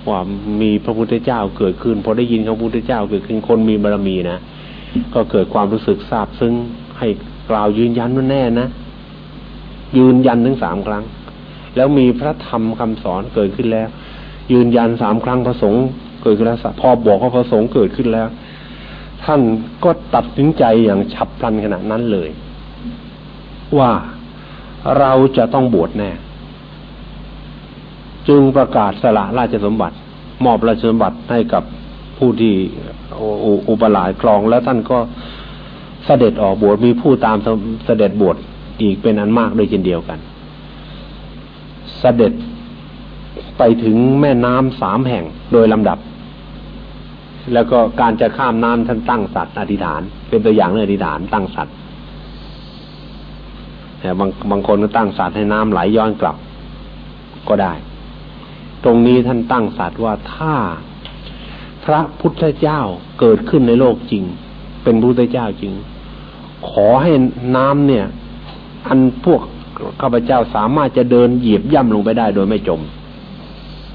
ว่ามีพระพุทธเจ้าเกิดขึ้นพอได้ยินพระพุทธเจ้าเกิดขึ้นคนมีบารมีนะก็เกิดความรู้สึกซาบซึ้งให้กล่าวยืนยันว่าแน่นะ ยืนยันถึงสามครั้ง แล้วมีพระธรรมคำสอนเกิดขึ้นแล้ว ยืนยันสามครั้งพระสงฆ์ เกิดขึ้นแล้วพอบอกว่าพระสงฆ์เกิดขึ้นแล้ว ท่านก็ตัดสินใจอย่างฉับพลันขณะนั้นเลย ว่าเราจะต้องบวชแน่ จึงประกาศสละราชสมบัติ มอบราชสมบัติให้กับผู้ที่อุปลายครองแล้วท่านก็เสด็จออกบวชมีผู้ตามเสด็จบวชอีกเป็นอันมากโดยเช่นเดียวกัน เสด็จไปถึงแม่น้ำสามแห่งโดยลำดับ แล้วก็การจะข้ามน้ำท่านตั้งสัตว์อธิษฐาน เป็นตัวอย่างเลยอธิษฐานตั้งสัตว์แต่บางบางคนก็ตั้งสัตว์ให้น้ำไหลย้อนกลับ ก็ได้ ตรงนี้ท่านตั้งสัตว์ว่าถ้าพระพุทธเจ้าเกิดขึ้นในโลกจริง เป็นพุทธเจ้าจริง ขอให้น้ำเนี่ย อันพวกข้าพเจ้าสามารถจะเดินเหยียบย่ำลงไปได้โดยไม่จม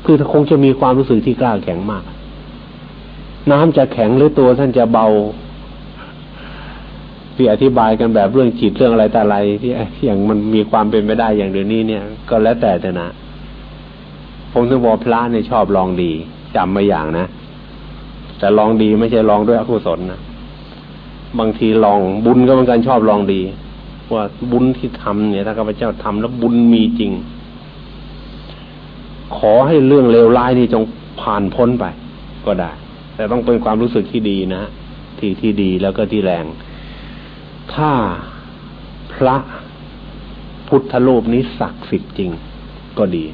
คือคงจะมีความรู้สึกที่กล้าแข็งมาก น้ำจะแข็งหรือตัวท่านจะเบาที่อธิบายกันแบบเรื่องจิตเรื่องอะไรแต่อะไรที่อย่างมันมีความเป็นไปได้อย่างเดี๋ยวนี้เนี่ย ก็แล้วแต่แต่นะผมถึงบอกพระเนี่ยชอบลองดีจำมาอย่างนะแต่ลองดีไม่ใช่ลองด้วยอกุศลนะบางทีลองบุญก็เหมือนกันชอบลองดี ว่าบุญที่ทำเนี่ย ถ้าข้าพเจ้าทำแล้วบุญมีจริง ขอให้เรื่องเลวร้ายนี่จงผ่านพ้นไป ก็ได้ แต่ต้องเป็นความรู้สึกที่ดีนะที่ที่ดีแล้วก็ที่แรง ถ้าพระพุทธโลกนี้ศักดิ์สิทธิ์จริงก็ดี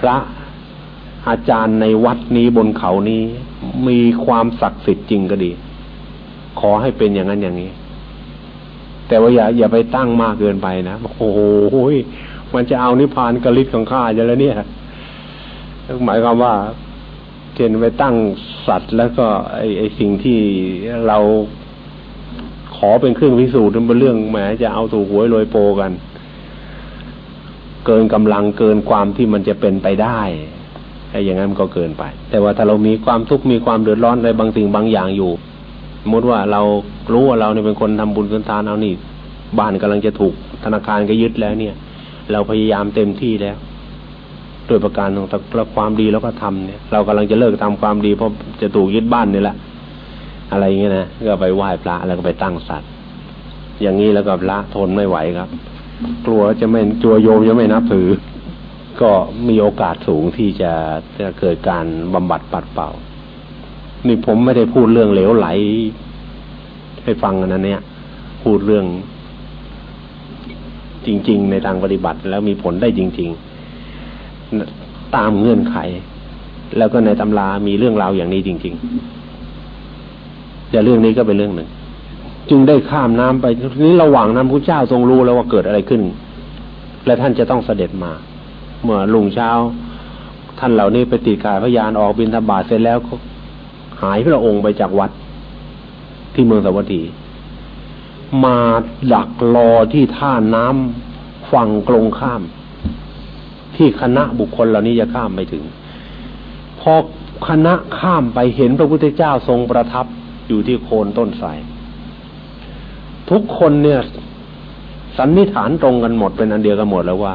พระอาจารย์ในวัดนี้บนเขานี้มีความศักดิ์สิทธิ์จริงก็ดี ขอให้เป็นอย่างนั้นอย่างนี้ แต่ว่าอย่าอย่าไปตั้งมากเกินไปนะโอ้โหมันจะเอานิพพานกระลิศของข้าจะแล้วเนี่ยหมายความว่า ช่นไปตั้งสัตว์ แล้วก็ไอไอสิ่งที่เราขอเป็นเครื่องพิสูจน์เป็นเรื่องแหมจะเอาถูกหวยรวยโปกัน เกินกำลังเกินความที่มันจะเป็นไปได้ไอ้อย่างนั้นมันก็เกินไป แต่ว่าถ้าเรามีความทุกข์มีความเดือดร้อนอะไรบางสิ่งบางอย่างอยู่สมมติว่าเรารู้ว่าเราเนี่ยเป็นคนทำบุญสุนทานเอานี่บ้านกำลังจะถูกธนาคารก็ยึดแล้วเนี่ย เราพยายามเต็มที่แล้ว โดยประการของเราความดีแล้วก็ทำเนี่ย เรากำลังจะเลิกทำความดีเพราะจะถูกยึดบ้านนี่แหละอะไรเงี้ยนะก็ไปไหว้พระแล้วก็ไปตั้งสัตว์อย่างนี้แล้วก็พระทนไม่ไหวครับ กลัวจะไม่กลัวโยมจะไม่นับถือ ก็มีโอกาสสูงที่จะจะเกิดการบำบัดปัดเป่า นี่ผมไม่ได้พูดเรื่องเหลวไหล ให้ฟังนะเนี่ย พูดเรื่องจริง ๆ ในทางปฏิบัติแล้วมีผลได้จริง ๆ ตามเงื่อนไข แล้วก็ในตำรามีเรื่องราวอย่างนี้จริงๆแต่เรื่องนี้ก็เป็นเรื่องหนึ่ง จึงได้ข้ามน้ำไปนี้ระหว่างนั้นพระเจ้าทรงรู้แล้วว่าเกิดอะไรขึ้น และท่านจะต้องเสด็จมา เมื่อลุงเช้า ท่านเหล่านี้ไปติดกายพยานออกบินธบาตเสร็จแล้วก็หายพระองค์ไปจากวัด ที่เมืองสวัสดีมาดักรอที่ท่าน้ำฝั่งกลงข้าม ที่คณะบุคคลเหล่านี้จะข้ามไปถึง พอคณะข้ามไปเห็นพระพุทธเจ้าทรงประทับอยู่ที่โคนต้นไทรทุกคนเนี่ยสันนิษฐานตรงกันหมดเป็นอันเดียวกันหมดแล้วว่า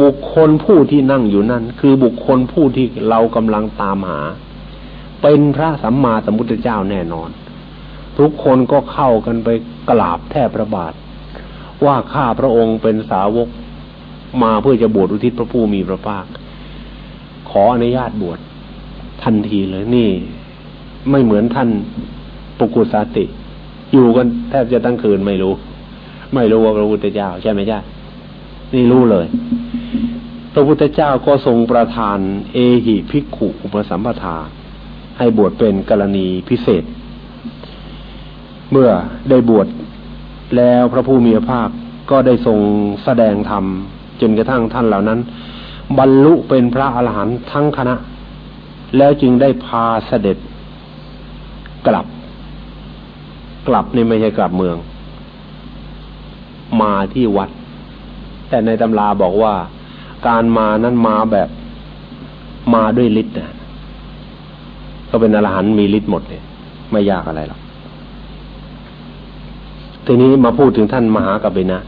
บุคคลผู้ที่นั่งอยู่นั่น คือบุคคลผู้ที่เรากำลังตามหา เป็นพระสัมมาสัมพุทธเจ้าแน่นอน ทุกคนก็เข้ากันไปกราบแทบพระบาท ว่าข้าพระองค์เป็นสาวก มาเพื่อจะบวชอุทิศพระผู้มีพระภาค ขออนุญาตบวชทันทีเลยนี่ ไม่เหมือนท่านปุกุสาติ อยู่กันแทบจะตั้งคืนไม่รู้ ไม่รู้ว่าพระพุทธเจ้าใช่ไหมใช่นี่รู้เลย พระพุทธเจ้าก็ทรงประทาน เอหิภิกขุอุปสัมปทา ให้บวชเป็นกรณีพิเศษ เมื่อได้บวชแล้วพระผู้มีพระภาคก็ได้ทรงแสดงธรรม จนกระทั่งท่านเหล่านั้น บรรลุเป็นพระอรหันต์ทั้งคณะ แล้วจึงได้พาเสด็จกลับ กลับนี่ไม่ใช่กลับเมือง มาที่วัด แต่ในตำราบอกว่า การมานั้นมาแบบมาด้วยฤทธิ์นะก็เป็นอรหันต์มีฤทธิ์หมดเนี่ยไม่ยากอะไรหรอกทีนี้มาพูดถึงท่านมหากบินะ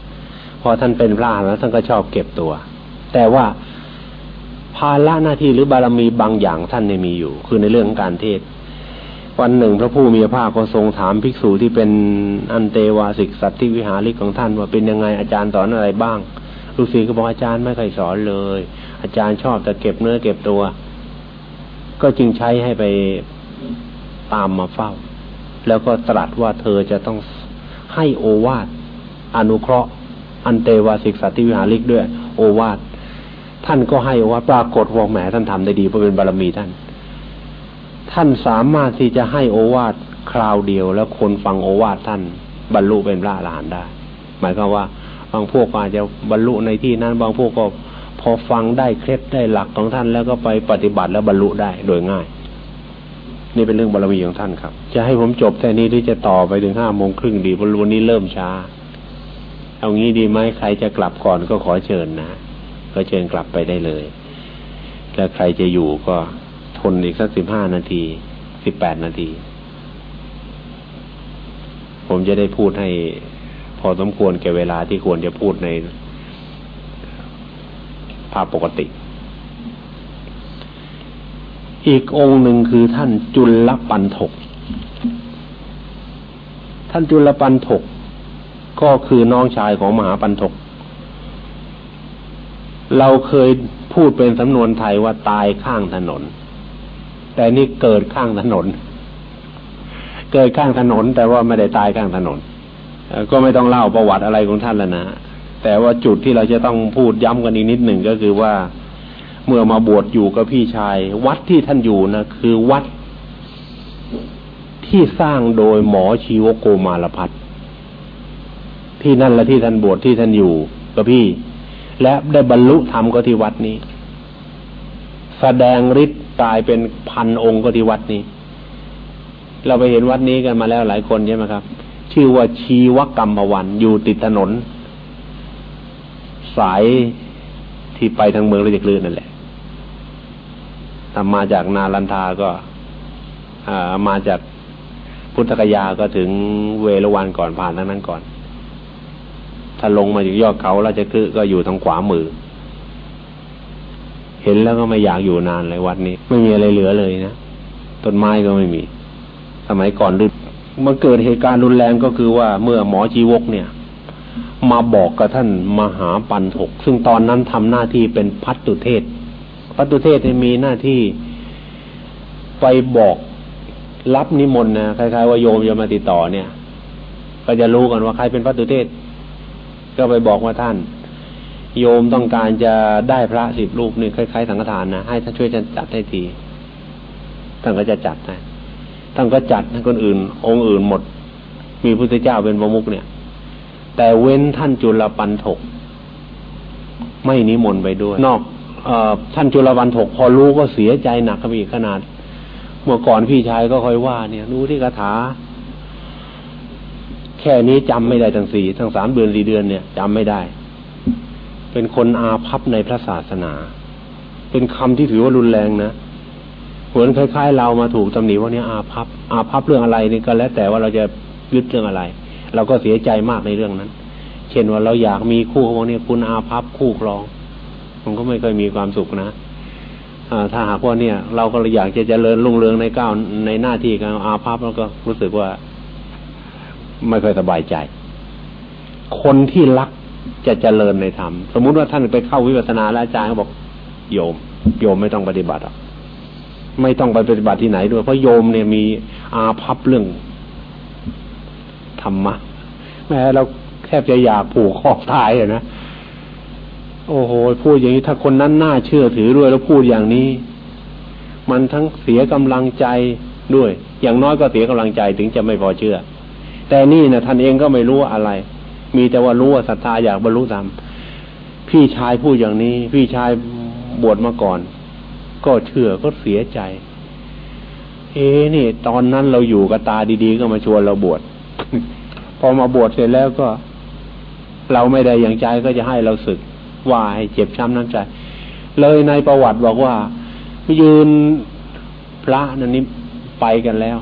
พอท่านเป็นพระอรหันต์ท่านก็ชอบเก็บตัว แต่ว่าภาระหน้าที่หรือบารมีบางอย่างท่านในมีอยู่ คือในเรื่องของการเทศ วันหนึ่งพระผู้มีพระภาคก็ทรงถามภิกษุที่เป็นอันเตวาสิกสัตว์ที่วิหาริกของท่านว่าเป็นยังไงอาจารย์สอนอะไรบ้างฤาษีก็บอกอาจารย์ไม่เคยสอนเลย อาจารย์ชอบแต่เก็บเนื้อเก็บตัว ก็จึงใช้ให้ไปตามมาเฝ้า แล้วก็ตรัสว่าเธอจะต้องให้โอวาทอนุเคราะห์ อันเตวาสิกสัติวิหาริกด้วย โอวาทท่านก็ให้โอวาทปรากฏว่าแหมท่านทำได้ดีเพราะเป็นบารมีท่าน ท่านสามารถที่จะให้โอวาทคราวเดียว แล้วคนฟังโอวาทท่านบรรลุเป็นพระอรหันต์ได้ หมายความว่าบางพวกอาจจะบรรลุในที่นั้น บางพวกก็พอฟังได้เคล็ดได้หลักของท่านแล้วก็ไปปฏิบัติแล้วบรรลุได้โดยง่าย นี่เป็นเรื่องบารมีของท่านครับ จะให้ผมจบแค่นี้หรือจะต่อไปถึงห้าโมงครึ่งดีเพราะวันนี้เริ่มช้า เอางี้ดีไหมใครจะกลับก่อนก็ขอเชิญนะก็เชิญกลับไปได้เลย แล้วใครจะอยู่ก็ทนอีกสักสิบห้านาทีสิบแปดนาที ผมจะได้พูดให้พอสมควรแก่เวลาที่ควรจะพูดใน ภาพปกติ อีกองค์หนึ่งคือท่านจุลปันถก ท่านจุลปันถก ก็คือน้องชายของมหาปันทก เราเคยพูดเป็นสำนวนไทยว่าตายข้างถนน แต่นี่เกิดข้างถนน เกิดข้างถนน แต่ว่าไม่ได้ตายข้างถนน ก็ไม่ต้องเล่าประวัติอะไรของท่านแล้วนะแต่ว่าจุดที่เราจะต้องพูดย้ำกันอีกนิดหนึ่งก็คือว่าเมื่อมาบวชอยู่กับพี่ชาย วัดที่ท่านอยู่นะคือวัดที่สร้างโดยหมอชีวโกมารพัฒ ที่นั่นและที่ท่านบวชที่ท่านอยู่กับพี่ และได้บรรลุธรรมก็ที่วัดนี้ แสดงฤทธิ์ตายเป็นพันองค์ก็ที่วัดนี้ เราไปเห็นวัดนี้กันมาแล้วหลายคนใช่ไหมครับ ชื่อว่าชีวกรรมวันอยู่ติดถนน สายที่ไปทางเมืองราชกลืนนั่นแหละทำมาจากนาลันทาก็มาจากพุทธกยาก็ถึงเวรวันก่อนผ่านทั้งนั้นก่อน ถ้าลงมาจากยอดเขาราชคือก็อยู่ทางขวามือ เห็นแล้วก็ไม่อยากอยู่นานเลยวัดนี้ ไม่มีอะไรเหลือเลยนะต้นไม้ก็ไม่มี สมัยก่อนดึกมันเกิดเหตุการณ์รุนแรงก็คือว่าเมื่อหมอจีวกเนี่ย มาบอกกับท่านมหาปันถก ซึ่งตอนนั้นทำหน้าที่เป็นพัตตุเทศ พัตตุเทศมีหน้าที่ไปบอกรับนิมนต์นะคล้ายๆว่าโยมจะมาติดต่อเนี่ย ก็จะรู้กันว่าใครเป็นพัตตุเทศ ก็ไปบอกว่าท่าน โยมต้องการจะได้พระสิบรูปนี่คล้ายๆสังฆทานนะให้ท่านช่วยจัดให้ทีท่านก็จะจัดให้ท่านก็จัดให้คนอื่น องค์อื่นหมด มีพุทธเจ้าเป็นประมุกเนี่ย แต่เว้นท่านจุลปันถก ไม่นิมนต์ไปด้วย นอกอท่านจุลปันถก พอรู้ก็เสียใจหนักขึ้นอีกขนาด เมื่อก่อนพี่ชายก็คอยว่า เนี่ย รู้ที่คาถา แค่นี้จำไม่ได้ทั้งสี่ทั้งสามเดือนสี่เดือนเนี่ยจำไม่ได้ เป็นคนอาภัพในพระศาสนา เป็นคำที่ถือว่ารุนแรงนะเวมือนคล้ายๆ เรามาถูกตำหนิว่าเนี่ยอาภัพอาภัพเรื่องอะไรนี่ก็แล้วแต่ว่าเราจะยึดเรื่องอะไร เราก็เสียใจมากในเรื่องนั้น เช่นว่าเราอยากมีคู่ของเนี่ยคุณอาภัพคู่ครองมันก็ไม่เคยมีความสุขนะถ้าหากว่าเนี่ย เราก็อยากจะเจริญรุ่งเรืองในก้าวในหน้าที่การอาภัพแล้วก็รู้สึกว่า ไม่ค่อยสบายใจ คนที่รักจะเจริญในธรรมสมมุติว่าท่านไปเข้าวิปัสสนาแล้วอาจารย์เขาบอก โยม โยมไม่ต้องปฏิบัติอะไม่ต้องไปปฏิบัติที่ไหนด้วย เพราะโยมเนี่ยมีอาภัพเรื่องธรรมะแม้เราแทบจะอยากผูกคอตายอะนะโอ้โหพูดอย่างนี้ถ้าคนนั้นน่าเชื่อถือด้วยแล้วพูดอย่างนี้ มันทั้งเสียกำลังใจด้วย อย่างน้อยก็เสียกำลังใจถึงจะไม่พอเชื่อ แต่นี่นะท่านเองก็ไม่รู้อะไร มีแต่ว่ารู้ว่าศรัทธาอยากบรรลุธรรมพี่ชายพูดอย่างนี้ พี่ชายบวชมาก่อน ก็เชื่อก็เสียใจ เอ๊นี่ ตอนนั้นเราอยู่กับตาดีๆ ก็มาชวนเราบวชพอมาบวชเสร็จแล้วก็ เราไม่ได้อย่างใจก็จะให้เราศึกว่าให้เจ็บช้ำน้ำใจ เลยในประวัติบอกว่า ยืนพระนันนี้ไปกันแล้ว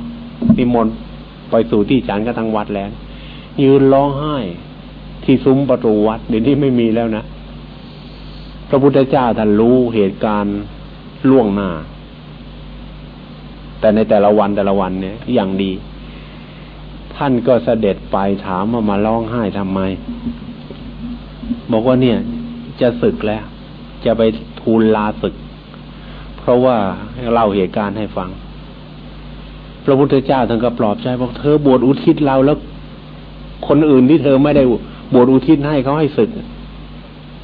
นิมนต์ ไปสู่ที่ฉันกระทังวัดแล้ว ยืนร้องไห้ ที่ซุ้มประตูวัด เดี๋ยวนี้ไม่มีแล้วนะพระพุทธเจ้าท่านรู้เหตุการณ์ล่วงหน้า แต่ในแต่ละวันแต่ละวันเนี่ย อย่างดี ท่านก็เสด็จไปถามว่ามาร้องไห้ทำไม บอกว่าเนี่ย จะศึกแล้ว จะไปทูลลาศึก เพราะว่าเล่าเหตุการณ์ให้ฟัง พระพุทธเจ้าท่านก็ปลอบใจบอกเธอบวชอุทิศเราแล้วคนอื่นที่เธอไม่ได้บวชอุทิศให้เขาให้ศึก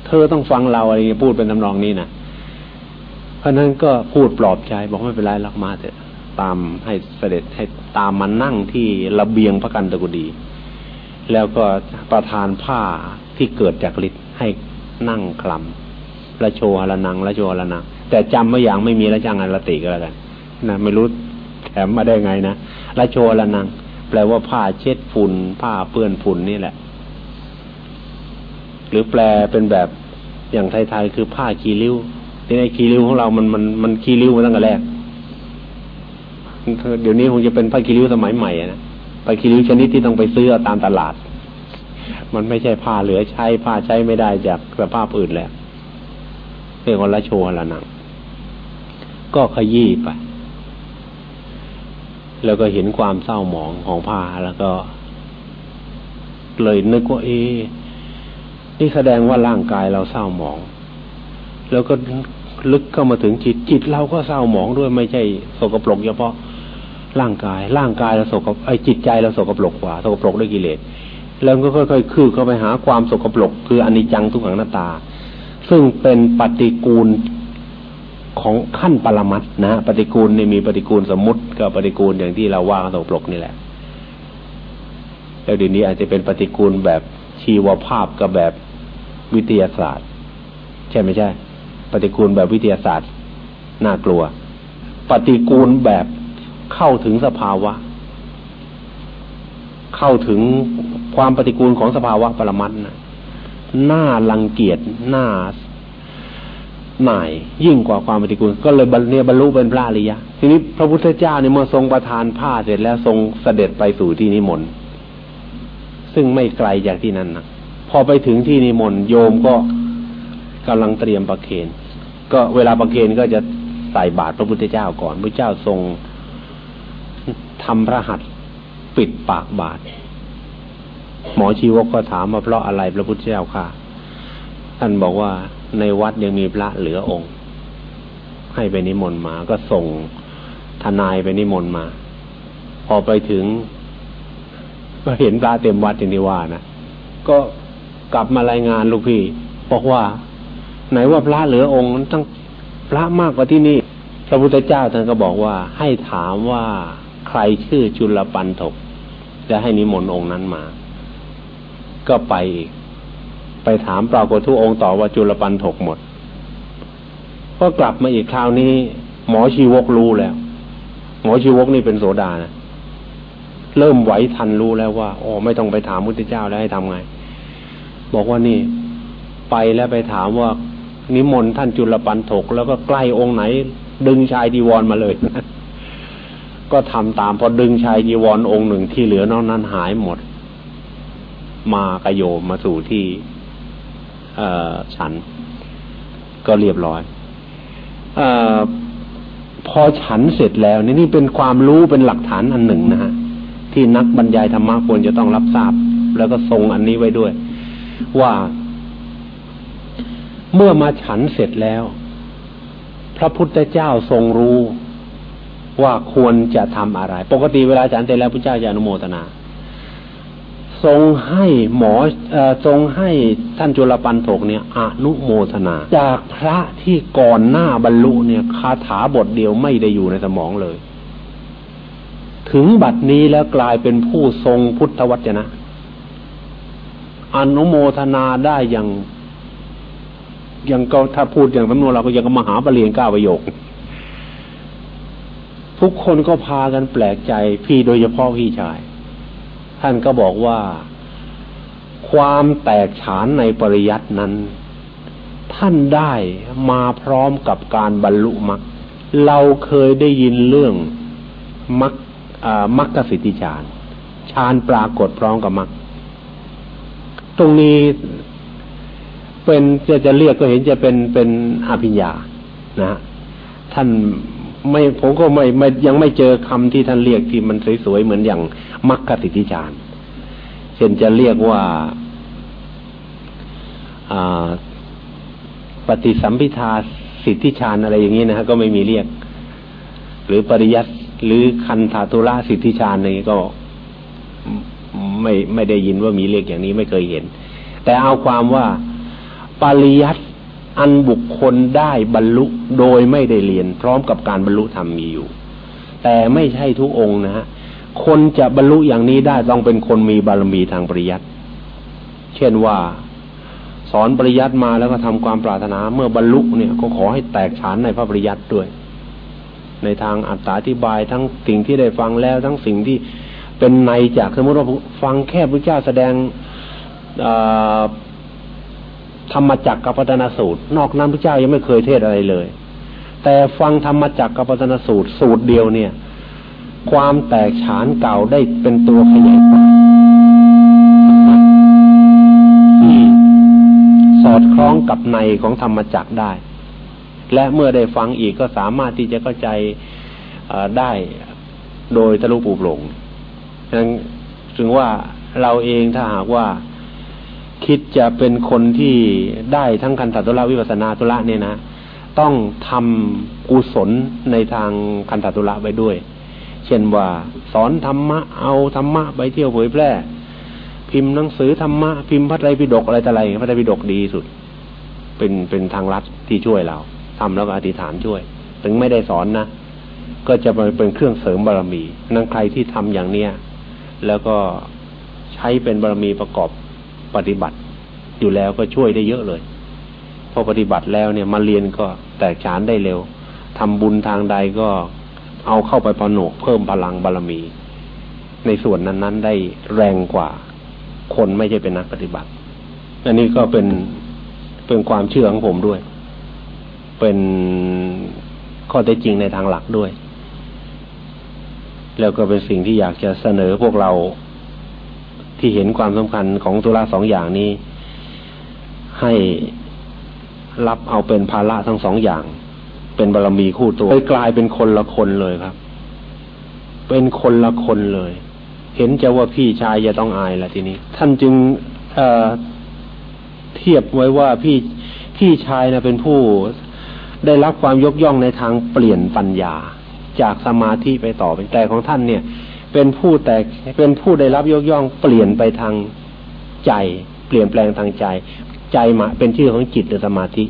เธอต้องฟังเราอะไรพูดเป็นทำนองนี้นะเพราะนั้นก็พูดปลอบใจบอกไม่เป็นไรลักมาเถอะตามให้เสด็จให้ตามมานั่งที่ระเบียงพระกันตะกุดี แล้วก็ประทานผ้าที่เกิดจากฤทธิ์ให้นั่งคลำละโชหละนังละโชหละนัง แต่จำไม่อย่างไม่มีละจังอันละติก็แล้วกันนะไม่รู้ แถมมาได้ไงนะละโชละนัง แปลว่าผ้าเช็ดฝุ่น ผ้าเปื้อนฝุ่นนี่แหละ หรือแปลเป็นแบบอย่างไทยๆคือผ้าคีริ้วที่ในคีริ้วของเรา มันมันมันคีริ้วมาตั้งแต่แรก เดี๋ยวนี้คงจะเป็นผ้าคีริ้วสมัยใหม่นะผ้าคีริ้วชนิดที่ต้องไปซื้อตามตลาด มันไม่ใช่ผ้าเหลือใช้ผ้าใช้ไม่ได้จากสภาพอื่นแล้วเรียกว่าละโชละนัง ก็ขยี้ไป แล้วก็เห็นความเศร้าหมองของผ้าแล้วก็ เลยนึกว่าเอ๊นี่แสดงว่าร่างกายเราเศร้าหมอง แล้วก็ลึกเข้ามาถึงจิตจิตเราก็เศร้าหมองด้วยไม่ใช่สกปรกเฉพาะร่างกาย ร่างกายเราสกปรกไอ้จิตใจเราสกปรกกว่าสกปรกด้วยกิเลสแล้วก็ค่อยๆคืบเข้าไปหาความสกปรกคืออนิจจังทุกขังหน้าตา ซึ่งเป็นปฏิกูล ของขั้นปรมัตนะ ปฏิกูลนี่มีปฏิกูลสมมุติกับปฏิกูลอย่างที่เราว่าสกปรกนี่แหละ แล้วเดี๋ยวนี้อาจจะเป็นปฏิกูลแบบชีวภาพกับแบบวิทยาศาสตร์ ใช่ไม่ใช่ ปฏิกูลแบบวิทยาศาสตร์น่ากลัว ปฏิกูลแบบเข้าถึงสภาวะ เข้าถึงความปฏิกูลของสภาวะปรมัตนะหน้าลังเกียจหน้า หน่ายยิ่งกว่าความปฏิกูล ก็เลยบรรเนบรรลุเป็นพระอริยะ ทีนี้พระพุทธเจ้าเนี่ยเมื่อทรงประทานผ้าเสร็จแล้วทรงเสด็จไปสู่ที่นิมนต์ซึ่งไม่ไกลจากที่นั้นนะพอไปถึงที่นิมนต์โยมก็กำลังเตรียมประเคนก็เวลาประเคนก็จะใส่บาตรพระพุทธเจ้าก่อนพระเจ้าทรงทำพระหัตถ์ปิดปากบาตรหมอชีวกก็ถามมาเพราะอะไรพระพุทธเจ้าค่ะ ท่านบอกว่า ในวัดยังมีพระเหลือองค์ ให้ไปนิมนต์มาก็ส่งทนายไปนิมนต์มา พอไปถึง ก็เห็นพระเต็มวัดอย่างที่ว่านะก็กลับมารายงานลูกพี่บอกว่า ไหนว่าพระเหลือองค์นั้นตั้งพระมากกว่าที่นี่ พระพุทธเจ้าท่านก็บอกว่า ให้ถามว่าใครชื่อจุลปันถกจะให้นิมนต์องค์นั้นมา ก็ไปอีก ไปถามปรากฏทุกองค์ต่อว่าจุลปันถกหมด ก็กลับมาอีกคราวนี้ หมอชีวกรู้แล้ว หมอชีวกนี่เป็นโสดานะเริ่มไหวทันรู้แล้วว่าโอ้ไม่ต้องไปถามพุทธเจ้าแล้วให้ทำไง บอกว่านี่ไปแล้วไปถามว่า นิมนต์ท่านจุลปันถก แล้วก็ใกล้องค์ไหน ดึงชายจีวรมาเลยนะก็ทำตามพอดึงชายจีวรอองค์หนึ่งที่เหลือนอกนั้นหายหมด มากระโยมมาสู่ที่ ฉัน ก็เรียบร้อยอพอฉันเสร็จแล้วนี่นี่เป็นความรู้เป็นหลักฐานอันหนึ่งนะฮะที่นักบรรยายธรรมะควรจะต้องรับทราบ แล้วก็ทรงอันนี้ไว้ด้วย ว่า เมื่อมาฉันเสร็จแล้ว พระพุทธเจ้าทรงรู้ว่าควรจะทำอะไร ปกติเวลาฉันเสร็จแล้วพระเจ้าจะอนุโมทนา ทรงให้หมอทรงให้ท่านจุลปันโถกเนี่ยอนุโมทนา จากพระที่ก่อนหน้าบรรลุเนี่ยคาถาบทเดียวไม่ได้อยู่ในสมองเลย ถึงบัดนี้แล้วกลายเป็นผู้ทรงพุทธวจนะ อนุโมทนาได้อย่างอย่างก็ถ้าพูดอย่างสำนวนเราก็ยังมหาปรริญญาเก้าประโยค ทุกคนก็พากันแปลกใจพี่โดยเฉพาะพี่ชาย ท่านก็บอกว่า ความแตกฉานในปริยัตินั้น ท่านได้มาพร้อมกับการบรรลุมรรคเราเคยได้ยินเรื่องมรรคมรรคสิทธิฌานฌานปรากฏพร้อมกับมรรคตรงนี้เป็นจะจะเรียกก็เห็นจะเป็นเป็นอภิญญานะ ท่าน ไม่ผมก็ไม่ไม่ยังไม่เจอคำที่ท่านเรียกที่มันสวยๆเหมือนอย่างมัคคติทิจารเช่นจะเรียกว่าปฏิสัมพิทาสิทธิฌานอะไรอย่างนี้นะฮะก็ไม่มีเรียก หรือปริยัติหรือคันธาตุระสิทธิฌานอะไรก็ไม่ไม่ได้ยินว่ามีเรียกอย่างนี้ไม่เคยเห็น แต่เอาความว่าปริยัติ อันบุคคลได้บรรลุโดยไม่ได้เรียน พร้อมกับการบรรลุธรรมมีอยู่ แต่ไม่ใช่ทุกองค์นะฮะคนจะบรรลุอย่างนี้ได้ต้องเป็นคนมีบารมีทางปริยัติเช่นว่าสอนปริยัติมาแล้วก็ทำความปรารถนาเมื่อบรรลุเนี่ยก็ขอให้แตกฉานในพระปริยัติด้วย ในทางอัตตาธิบายทั้งสิ่งที่ได้ฟังแล้ว ทั้งสิ่งที่เป็นในจากสมมติว่าฟังแค่พระเจ้าแสดง ธรรมจักรกับปัตนสูตร นอกนั้นพระเจ้ายังไม่เคยเทศอะไรเลย แต่ฟังธรรมจักรกับปัตนสูตรสูตรเดียวเนี่ย ความแตกฉานเก่าได้เป็นตัวขยายที่สอดคล้องกับในของธรรมจักรได้ และเมื่อได้ฟังอีกก็สามารถที่จะเข้าใจได้โดยทะลุปูปลงฉะนั้นถึงว่าเราเองถ้าหากว่า คิดจะเป็นคนที่ได้ทั้งคันธตุระวิปัสนาตุระเนี่ยนะ ต้องทำกุศลในทางคันธตุระไว้ด้วย เช่นว่า สอนธรรมะเอาธรรมะไปเที่ยวเผยแพร่พิมพ์หนังสือธรรมะพิมพ์พระไตรปิฎกอะไรต่อะไรพระไตรปิฎกดีสุด เป็นเป็นทางรัฐที่ช่วยเราทำแล้วก็อธิษฐานช่วย ถึงไม่ได้สอนนะก็จะเป็นเครื่องเสริมบารมีนั่นใครที่ทำอย่างเนี้ยแล้วก็ใช้เป็นบารมีประกอบ ปฏิบัติ อยู่แล้วก็ช่วยได้เยอะเลย พอปฏิบัติแล้วเนี่ยมาเรียนก็แตกฉานได้เร็วทำบุญทางใดก็เอาเข้าไปผนวกเพิ่มพลังบารมี ในส่วนนั้นๆได้แรงกว่า คนไม่ใช่เป็นนักปฏิบัติอันนี้ก็เป็นเป็นความเชื่อของผมด้วย เป็นข้อเท็จจริงในทางหลักด้วย แล้วก็เป็นสิ่งที่อยากจะเสนอพวกเรา ที่เห็นความสำคัญของธุระสองอย่างนี้ ให้รับเอาเป็นภาระทั้งสองอย่าง เป็นบารรมีคู่ตัวเลยกลายเป็นคนละคนเลยครับ เป็นคนละคนเลย เห็นจะว่าพี่ชายจะต้องอายละทีนี้ ท่านจึงเเทียบไว้ว่าพี่พี่ชายนะเป็นผู้ได้รับความยกย่องในทางเปลี่ยนปัญญา จากสมาธิไปต่อเป็นแต่ของท่านเนี่ย เป็นผู้แต่เป็นผู้ได้รับยกย่องเปลี่ยนไปทางใจ เปลี่ยนแปลงทางใจ ใจมาเป็นชื่อของจิตหรือสมาธิ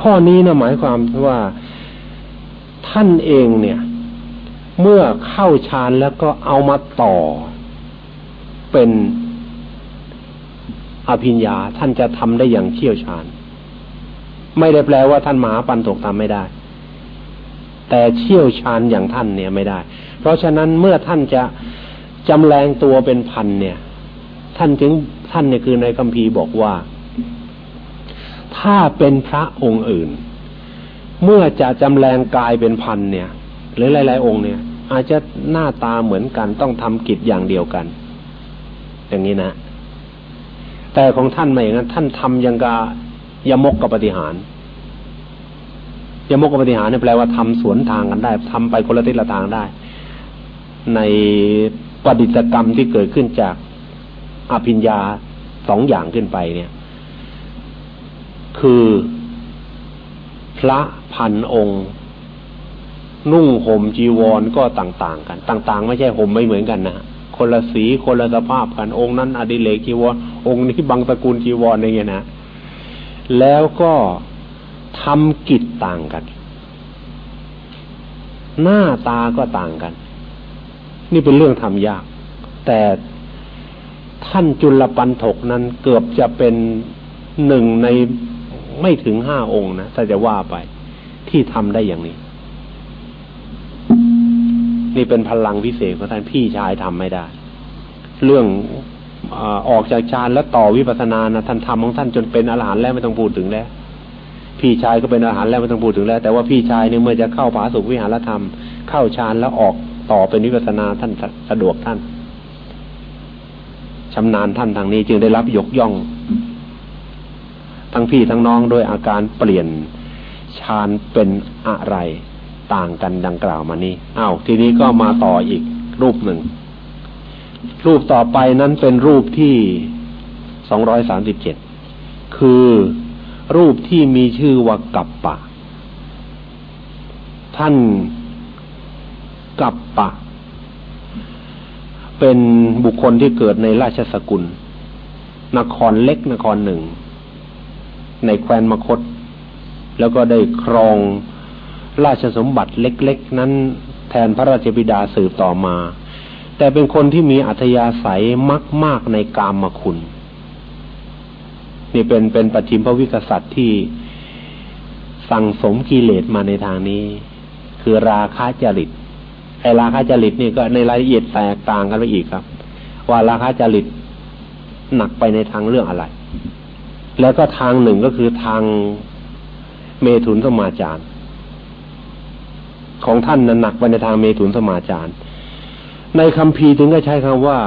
ข้อนี้นะหมายความว่าท่านเองเนี่ย เมื่อเข้าฌานแล้วก็เอามาต่อ เป็นอภิญญาท่านจะทำได้อย่างเชี่ยวชาญ ไม่ได้แปลว่าท่านมหาปันถกทำไม่ได้ แต่เชี่ยวชาญอย่างท่านเนี่ยไม่ได้ เพราะฉะนั้นเมื่อท่านจะจำแรงตัวเป็นพันเนี่ย ท่านถึงท่านเนี่ยคือในคัมภีร์บอกว่า ถ้าเป็นพระองค์อื่น เมื่อจะจำแรงกายเป็นพันเนี่ย หรือหลาย ๆ องค์เนี่ย อาจจะหน้าตาเหมือนกันต้องทำกิจอย่างเดียวกัน อย่างนี้นะ แต่ของท่านไม่อย่างนั้นท่านทำยังกายมกกับปฏิหารยมกกับปฏิหารเนี่ยแปลว่าทำสวนทางกันได้ทำไปคนละทิศละทางได้ ในประดิษกรรมที่เกิดขึ้นจากอภิญญาสองอย่างขึ้นไปเนี่ย คือพระพันองค์ นุ่งห่มจีวรก็ต่าง ๆ กัน ต่าง ๆ ไม่ใช่ห่มไม่เหมือนกันนะคนละสีคนละสภาพกันองค์นั้น อดิเลกจีวร องค์นี้บางตระกูลจีวรอะไรเงี้ยนะแล้วก็ทำกิจต่างกัน หน้าตาก็ต่างกัน นี่เป็นเรื่องทำยาก แต่ท่านจุลปันถกนั้นเกือบจะเป็นหนึ่งในไม่ถึงห้าองค์นะถ้าจะว่าไปที่ทำได้อย่างนี้ นี่เป็นพลังพิเศษของท่านพี่ชายทำไม่ได้ เรื่องออกจากฌานแล้วต่อวิปัสสนานะท่านทำของท่านจนเป็นอรหันต์แล้วไม่ต้องพูดถึงแล้ว พี่ชายก็เป็นอรหันต์แล้วไม่ต้องพูดถึงแล้ว แต่ว่าพี่ชายเนี่ยเมื่อจะเข้าผาสุขวิหารธรรม เข้าฌานแล้วออก ต่อเป็นวิปัสนาท่านสะดวกท่านชำนาญท่านทางนี้จึงได้รับยกย่อง ทั้งพี่ทั้งน้องโดยอาการเปลี่ยนฌานเป็นอะไรต่างกันดังกล่าวมานี้อ้าวทีนี้ก็มาต่ออีกรูปหนึ่ง รูปต่อไปนั้นเป็นรูปที่สองร้อยสามสิบเจ็ดคือรูปที่มีชื่อว่ากัปปะ ท่าน กัปปะ เป็นบุคคลที่เกิดในราชสกุล นครเล็กนครหนึ่ง ในแคว้นมคต แล้วก็ได้ครองราชสมบัติเล็ก ๆ นั้นแทนพระราชบิดาสืบต่อมา แต่เป็นคนที่มีอัธยาศัยมากๆในกามคุณ นี่เป็นเป็นปัจฉิมพระวิกษัตริย์ที่สั่งสมกิเลสมาในทางนี้ คือราคะจริต ไอราคาจริตนี่ก็ในรายละเอียดแตกต่างกันไปอีกครับ ว่าราคาจริตหนักไปในทางเรื่องอะไร แล้วก็ทางหนึ่งก็คือทางเมถุนสมาจารของท่านนั้นหนักไปในทางเมถุนสมาจารในคำพีถึงก็ใช้คำว่า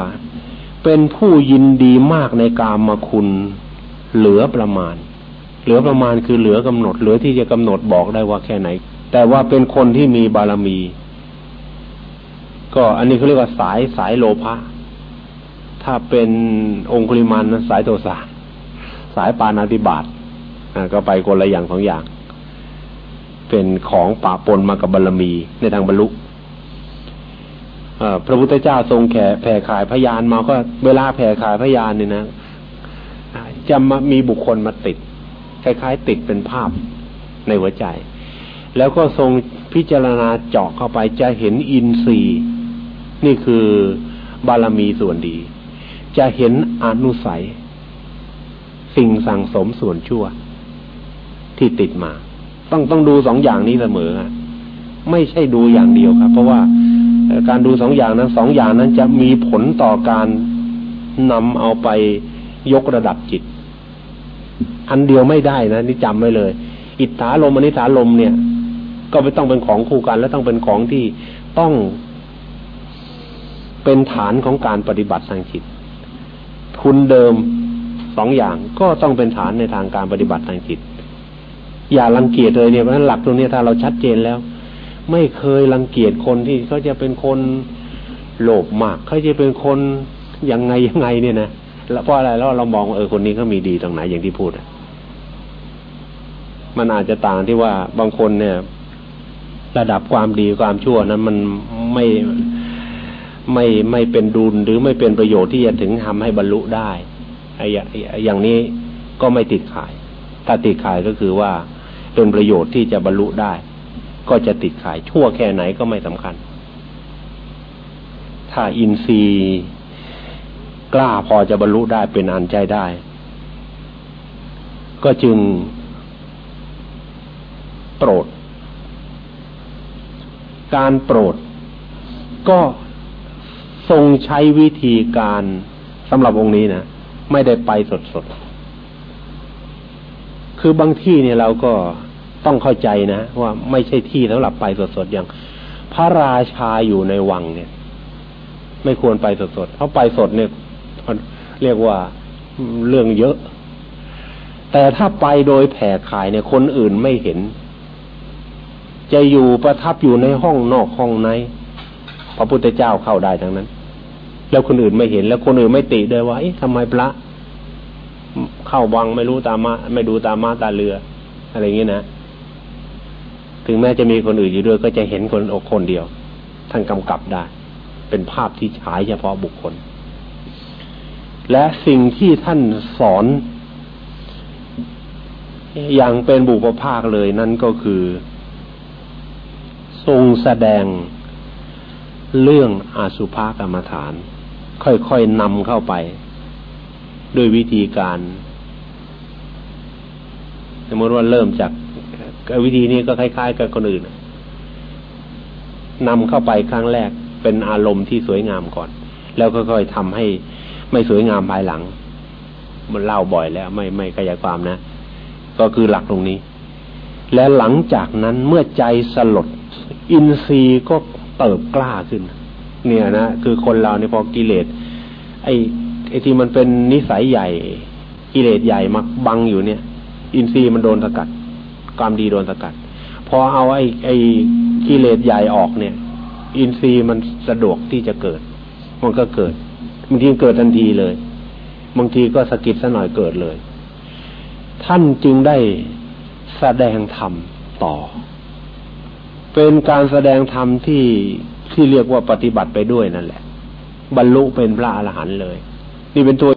เป็นผู้ยินดีมากในกามมาคุณ เหลือประมาณ เหลือประมาณคือเหลือกำหนด เหลือที่จะกำหนดบอกได้ว่าแค่ไหน แต่ว่าเป็นคนที่มีบารมี ก็อันนี้เขาเรียกว่าสายสายโลภะถ้าเป็นองคุลิมันสายโทสะสายปานาติบาตก็ไปคนละอย่างสองอย่าง เป็นของปะปนมากับบารมีในทางบรรลุพระพุทธเจ้าทรงแผ่แผ่ขายพยานมาก็เวลาแผ่ขายพยานเนี่ยนะจะมามีบุคคลมาติด คล้ายๆ ติดเป็นภาพในหัวใจ แล้วก็ทรงพิจารณาเจาะเข้าไปจะเห็นอินทรีย์ นี่คือบารมีส่วนดี จะเห็นอนุสัย สิ่งสั่งสมส่วนชั่ว ที่ติดมา ต้องต้องดูสองอย่างนี้เสมอไม่ใช่ดูอย่างเดียวครับ เพราะว่าการดูสองอย่างนั้นสองอย่างนั้นจะมีผลต่อการนำเอาไปยกระดับจิต อันเดียวไม่ได้นะนี่จำไว้เลย อิทธาลมอนิธาลมเนี่ย ก็ไม่ต้องเป็นของคู่กัน และต้องเป็นของที่ต้อง เป็นฐานของการปฏิบัติทางจิตทุนเดิมสองอย่างก็ต้องเป็นฐานในทางการปฏิบัติทางจิต อย่ารังเกียจเลยเนี่ยเพราะฉะนั้นหลักตรงนี้ถ้าเราชัดเจนแล้ว ไม่เคยรังเกียจคนที่เขาจะเป็นคนโลภมากเขาจะเป็นคนยังไงยังไงเนี่ยนะแล้วเพราะอะไรแล้วเรามองเออคนนี้เขามีดีตรงไหนอย่างที่พูดมันอาจจะต่างที่ว่าบางคนเนี่ย ระดับความดีความชั่วนั้นมันไม่ ไม่ไม่เป็นดุลหรือไม่เป็นประโยชน์ที่จะถึงทำให้บรรลุได้ไอ้อย่างนี้ก็ไม่ติดขาย ถ้าติดขายก็คือว่าเป็นประโยชน์ที่จะบรรลุได้ ก็จะติดขายชั่วแค่ไหนก็ไม่สำคัญ ถ้าอินทรีย์กล้าพอจะบรรลุได้เป็นอันใจได้ ก็จึงโปรด การโปรดก็ ทรงใช้วิธีการสำหรับองค์นี้นะไม่ได้ไปสดๆคือบางที่เนี่ยเราก็ต้องเข้าใจนะว่าไม่ใช่ที่สำหรับไปสดๆอย่าง พระราชาอยู่ในวังเนี่ย ไม่ควรไปสดๆเพราะไปสดเนี่ยเรียกว่าเรื่องเยอะ แต่ถ้าไปโดยแผ่ขายเนี่ย คนอื่นไม่เห็น จะอยู่ประทับอยู่ในห้องนอกห้องในพระพุทธเจ้าเข้าได้ทั้งนั้น แล้วคนอื่นไม่เห็น แล้วคนอื่นไม่ติด้วยว่าเอ๊ะทำไมพระ เข้าวังไม่รู้ตามาไม่ดูตามาตาเรือ อะไรอย่างนี้นะถึงแม้จะมีคนอื่นอยู่ด้วยก็จะเห็นคนอกคนเดียว ท่านกำกับได้ เป็นภาพที่ฉายเฉพาะบุคคล และสิ่งที่ท่านสอน อย่างเป็นบุพภาคเลยนั่นก็คือ ทรงแสดงเรื่องอาสุภากรรมฐาน ค่อยๆนำเข้าไป ด้วยวิธีการ สมมติว่าเริ่มจากวิธีนี้ก็คล้าย ๆ กับคนอื่นนำเข้าไปครั้งแรกเป็นอารมณ์ที่สวยงามก่อน แล้วค่อยๆทำให้ไม่สวยงามภายหลัง มันเล่าบ่อยแล้ว ไม่ไม่ขยายความนะ ก็คือหลักตรงนี้ และหลังจากนั้นเมื่อใจสลด อินทรีย์ก็เติบกล้าขึ้น เนี่ยนะคือคนเราเนี่ยพอกิเลสไอ้ไอ้ที่มันเป็นนิสัยใหญ่กิเลสใหญ่มาบังอยู่เนี่ย อินทรีย์มันโดนสกัด ความดีโดนสกัด พอเอาไอ้ไอ้กิเลสใหญ่ออกเนี่ย อินทรีย์มันสะดวกที่จะเกิด มันก็เกิดบางทีเกิดทันทีเลยบางทีก็สกิดสัหน่อยเกิดเลย ท่านจึงได้แสดงธรรมต่อ เป็นการแสดงธรรมที่ ที่เรียกว่าปฏิบัติไปด้วยนั่นแหละ บรรลุเป็นพระอรหันต์เลย นี่เป็นตัว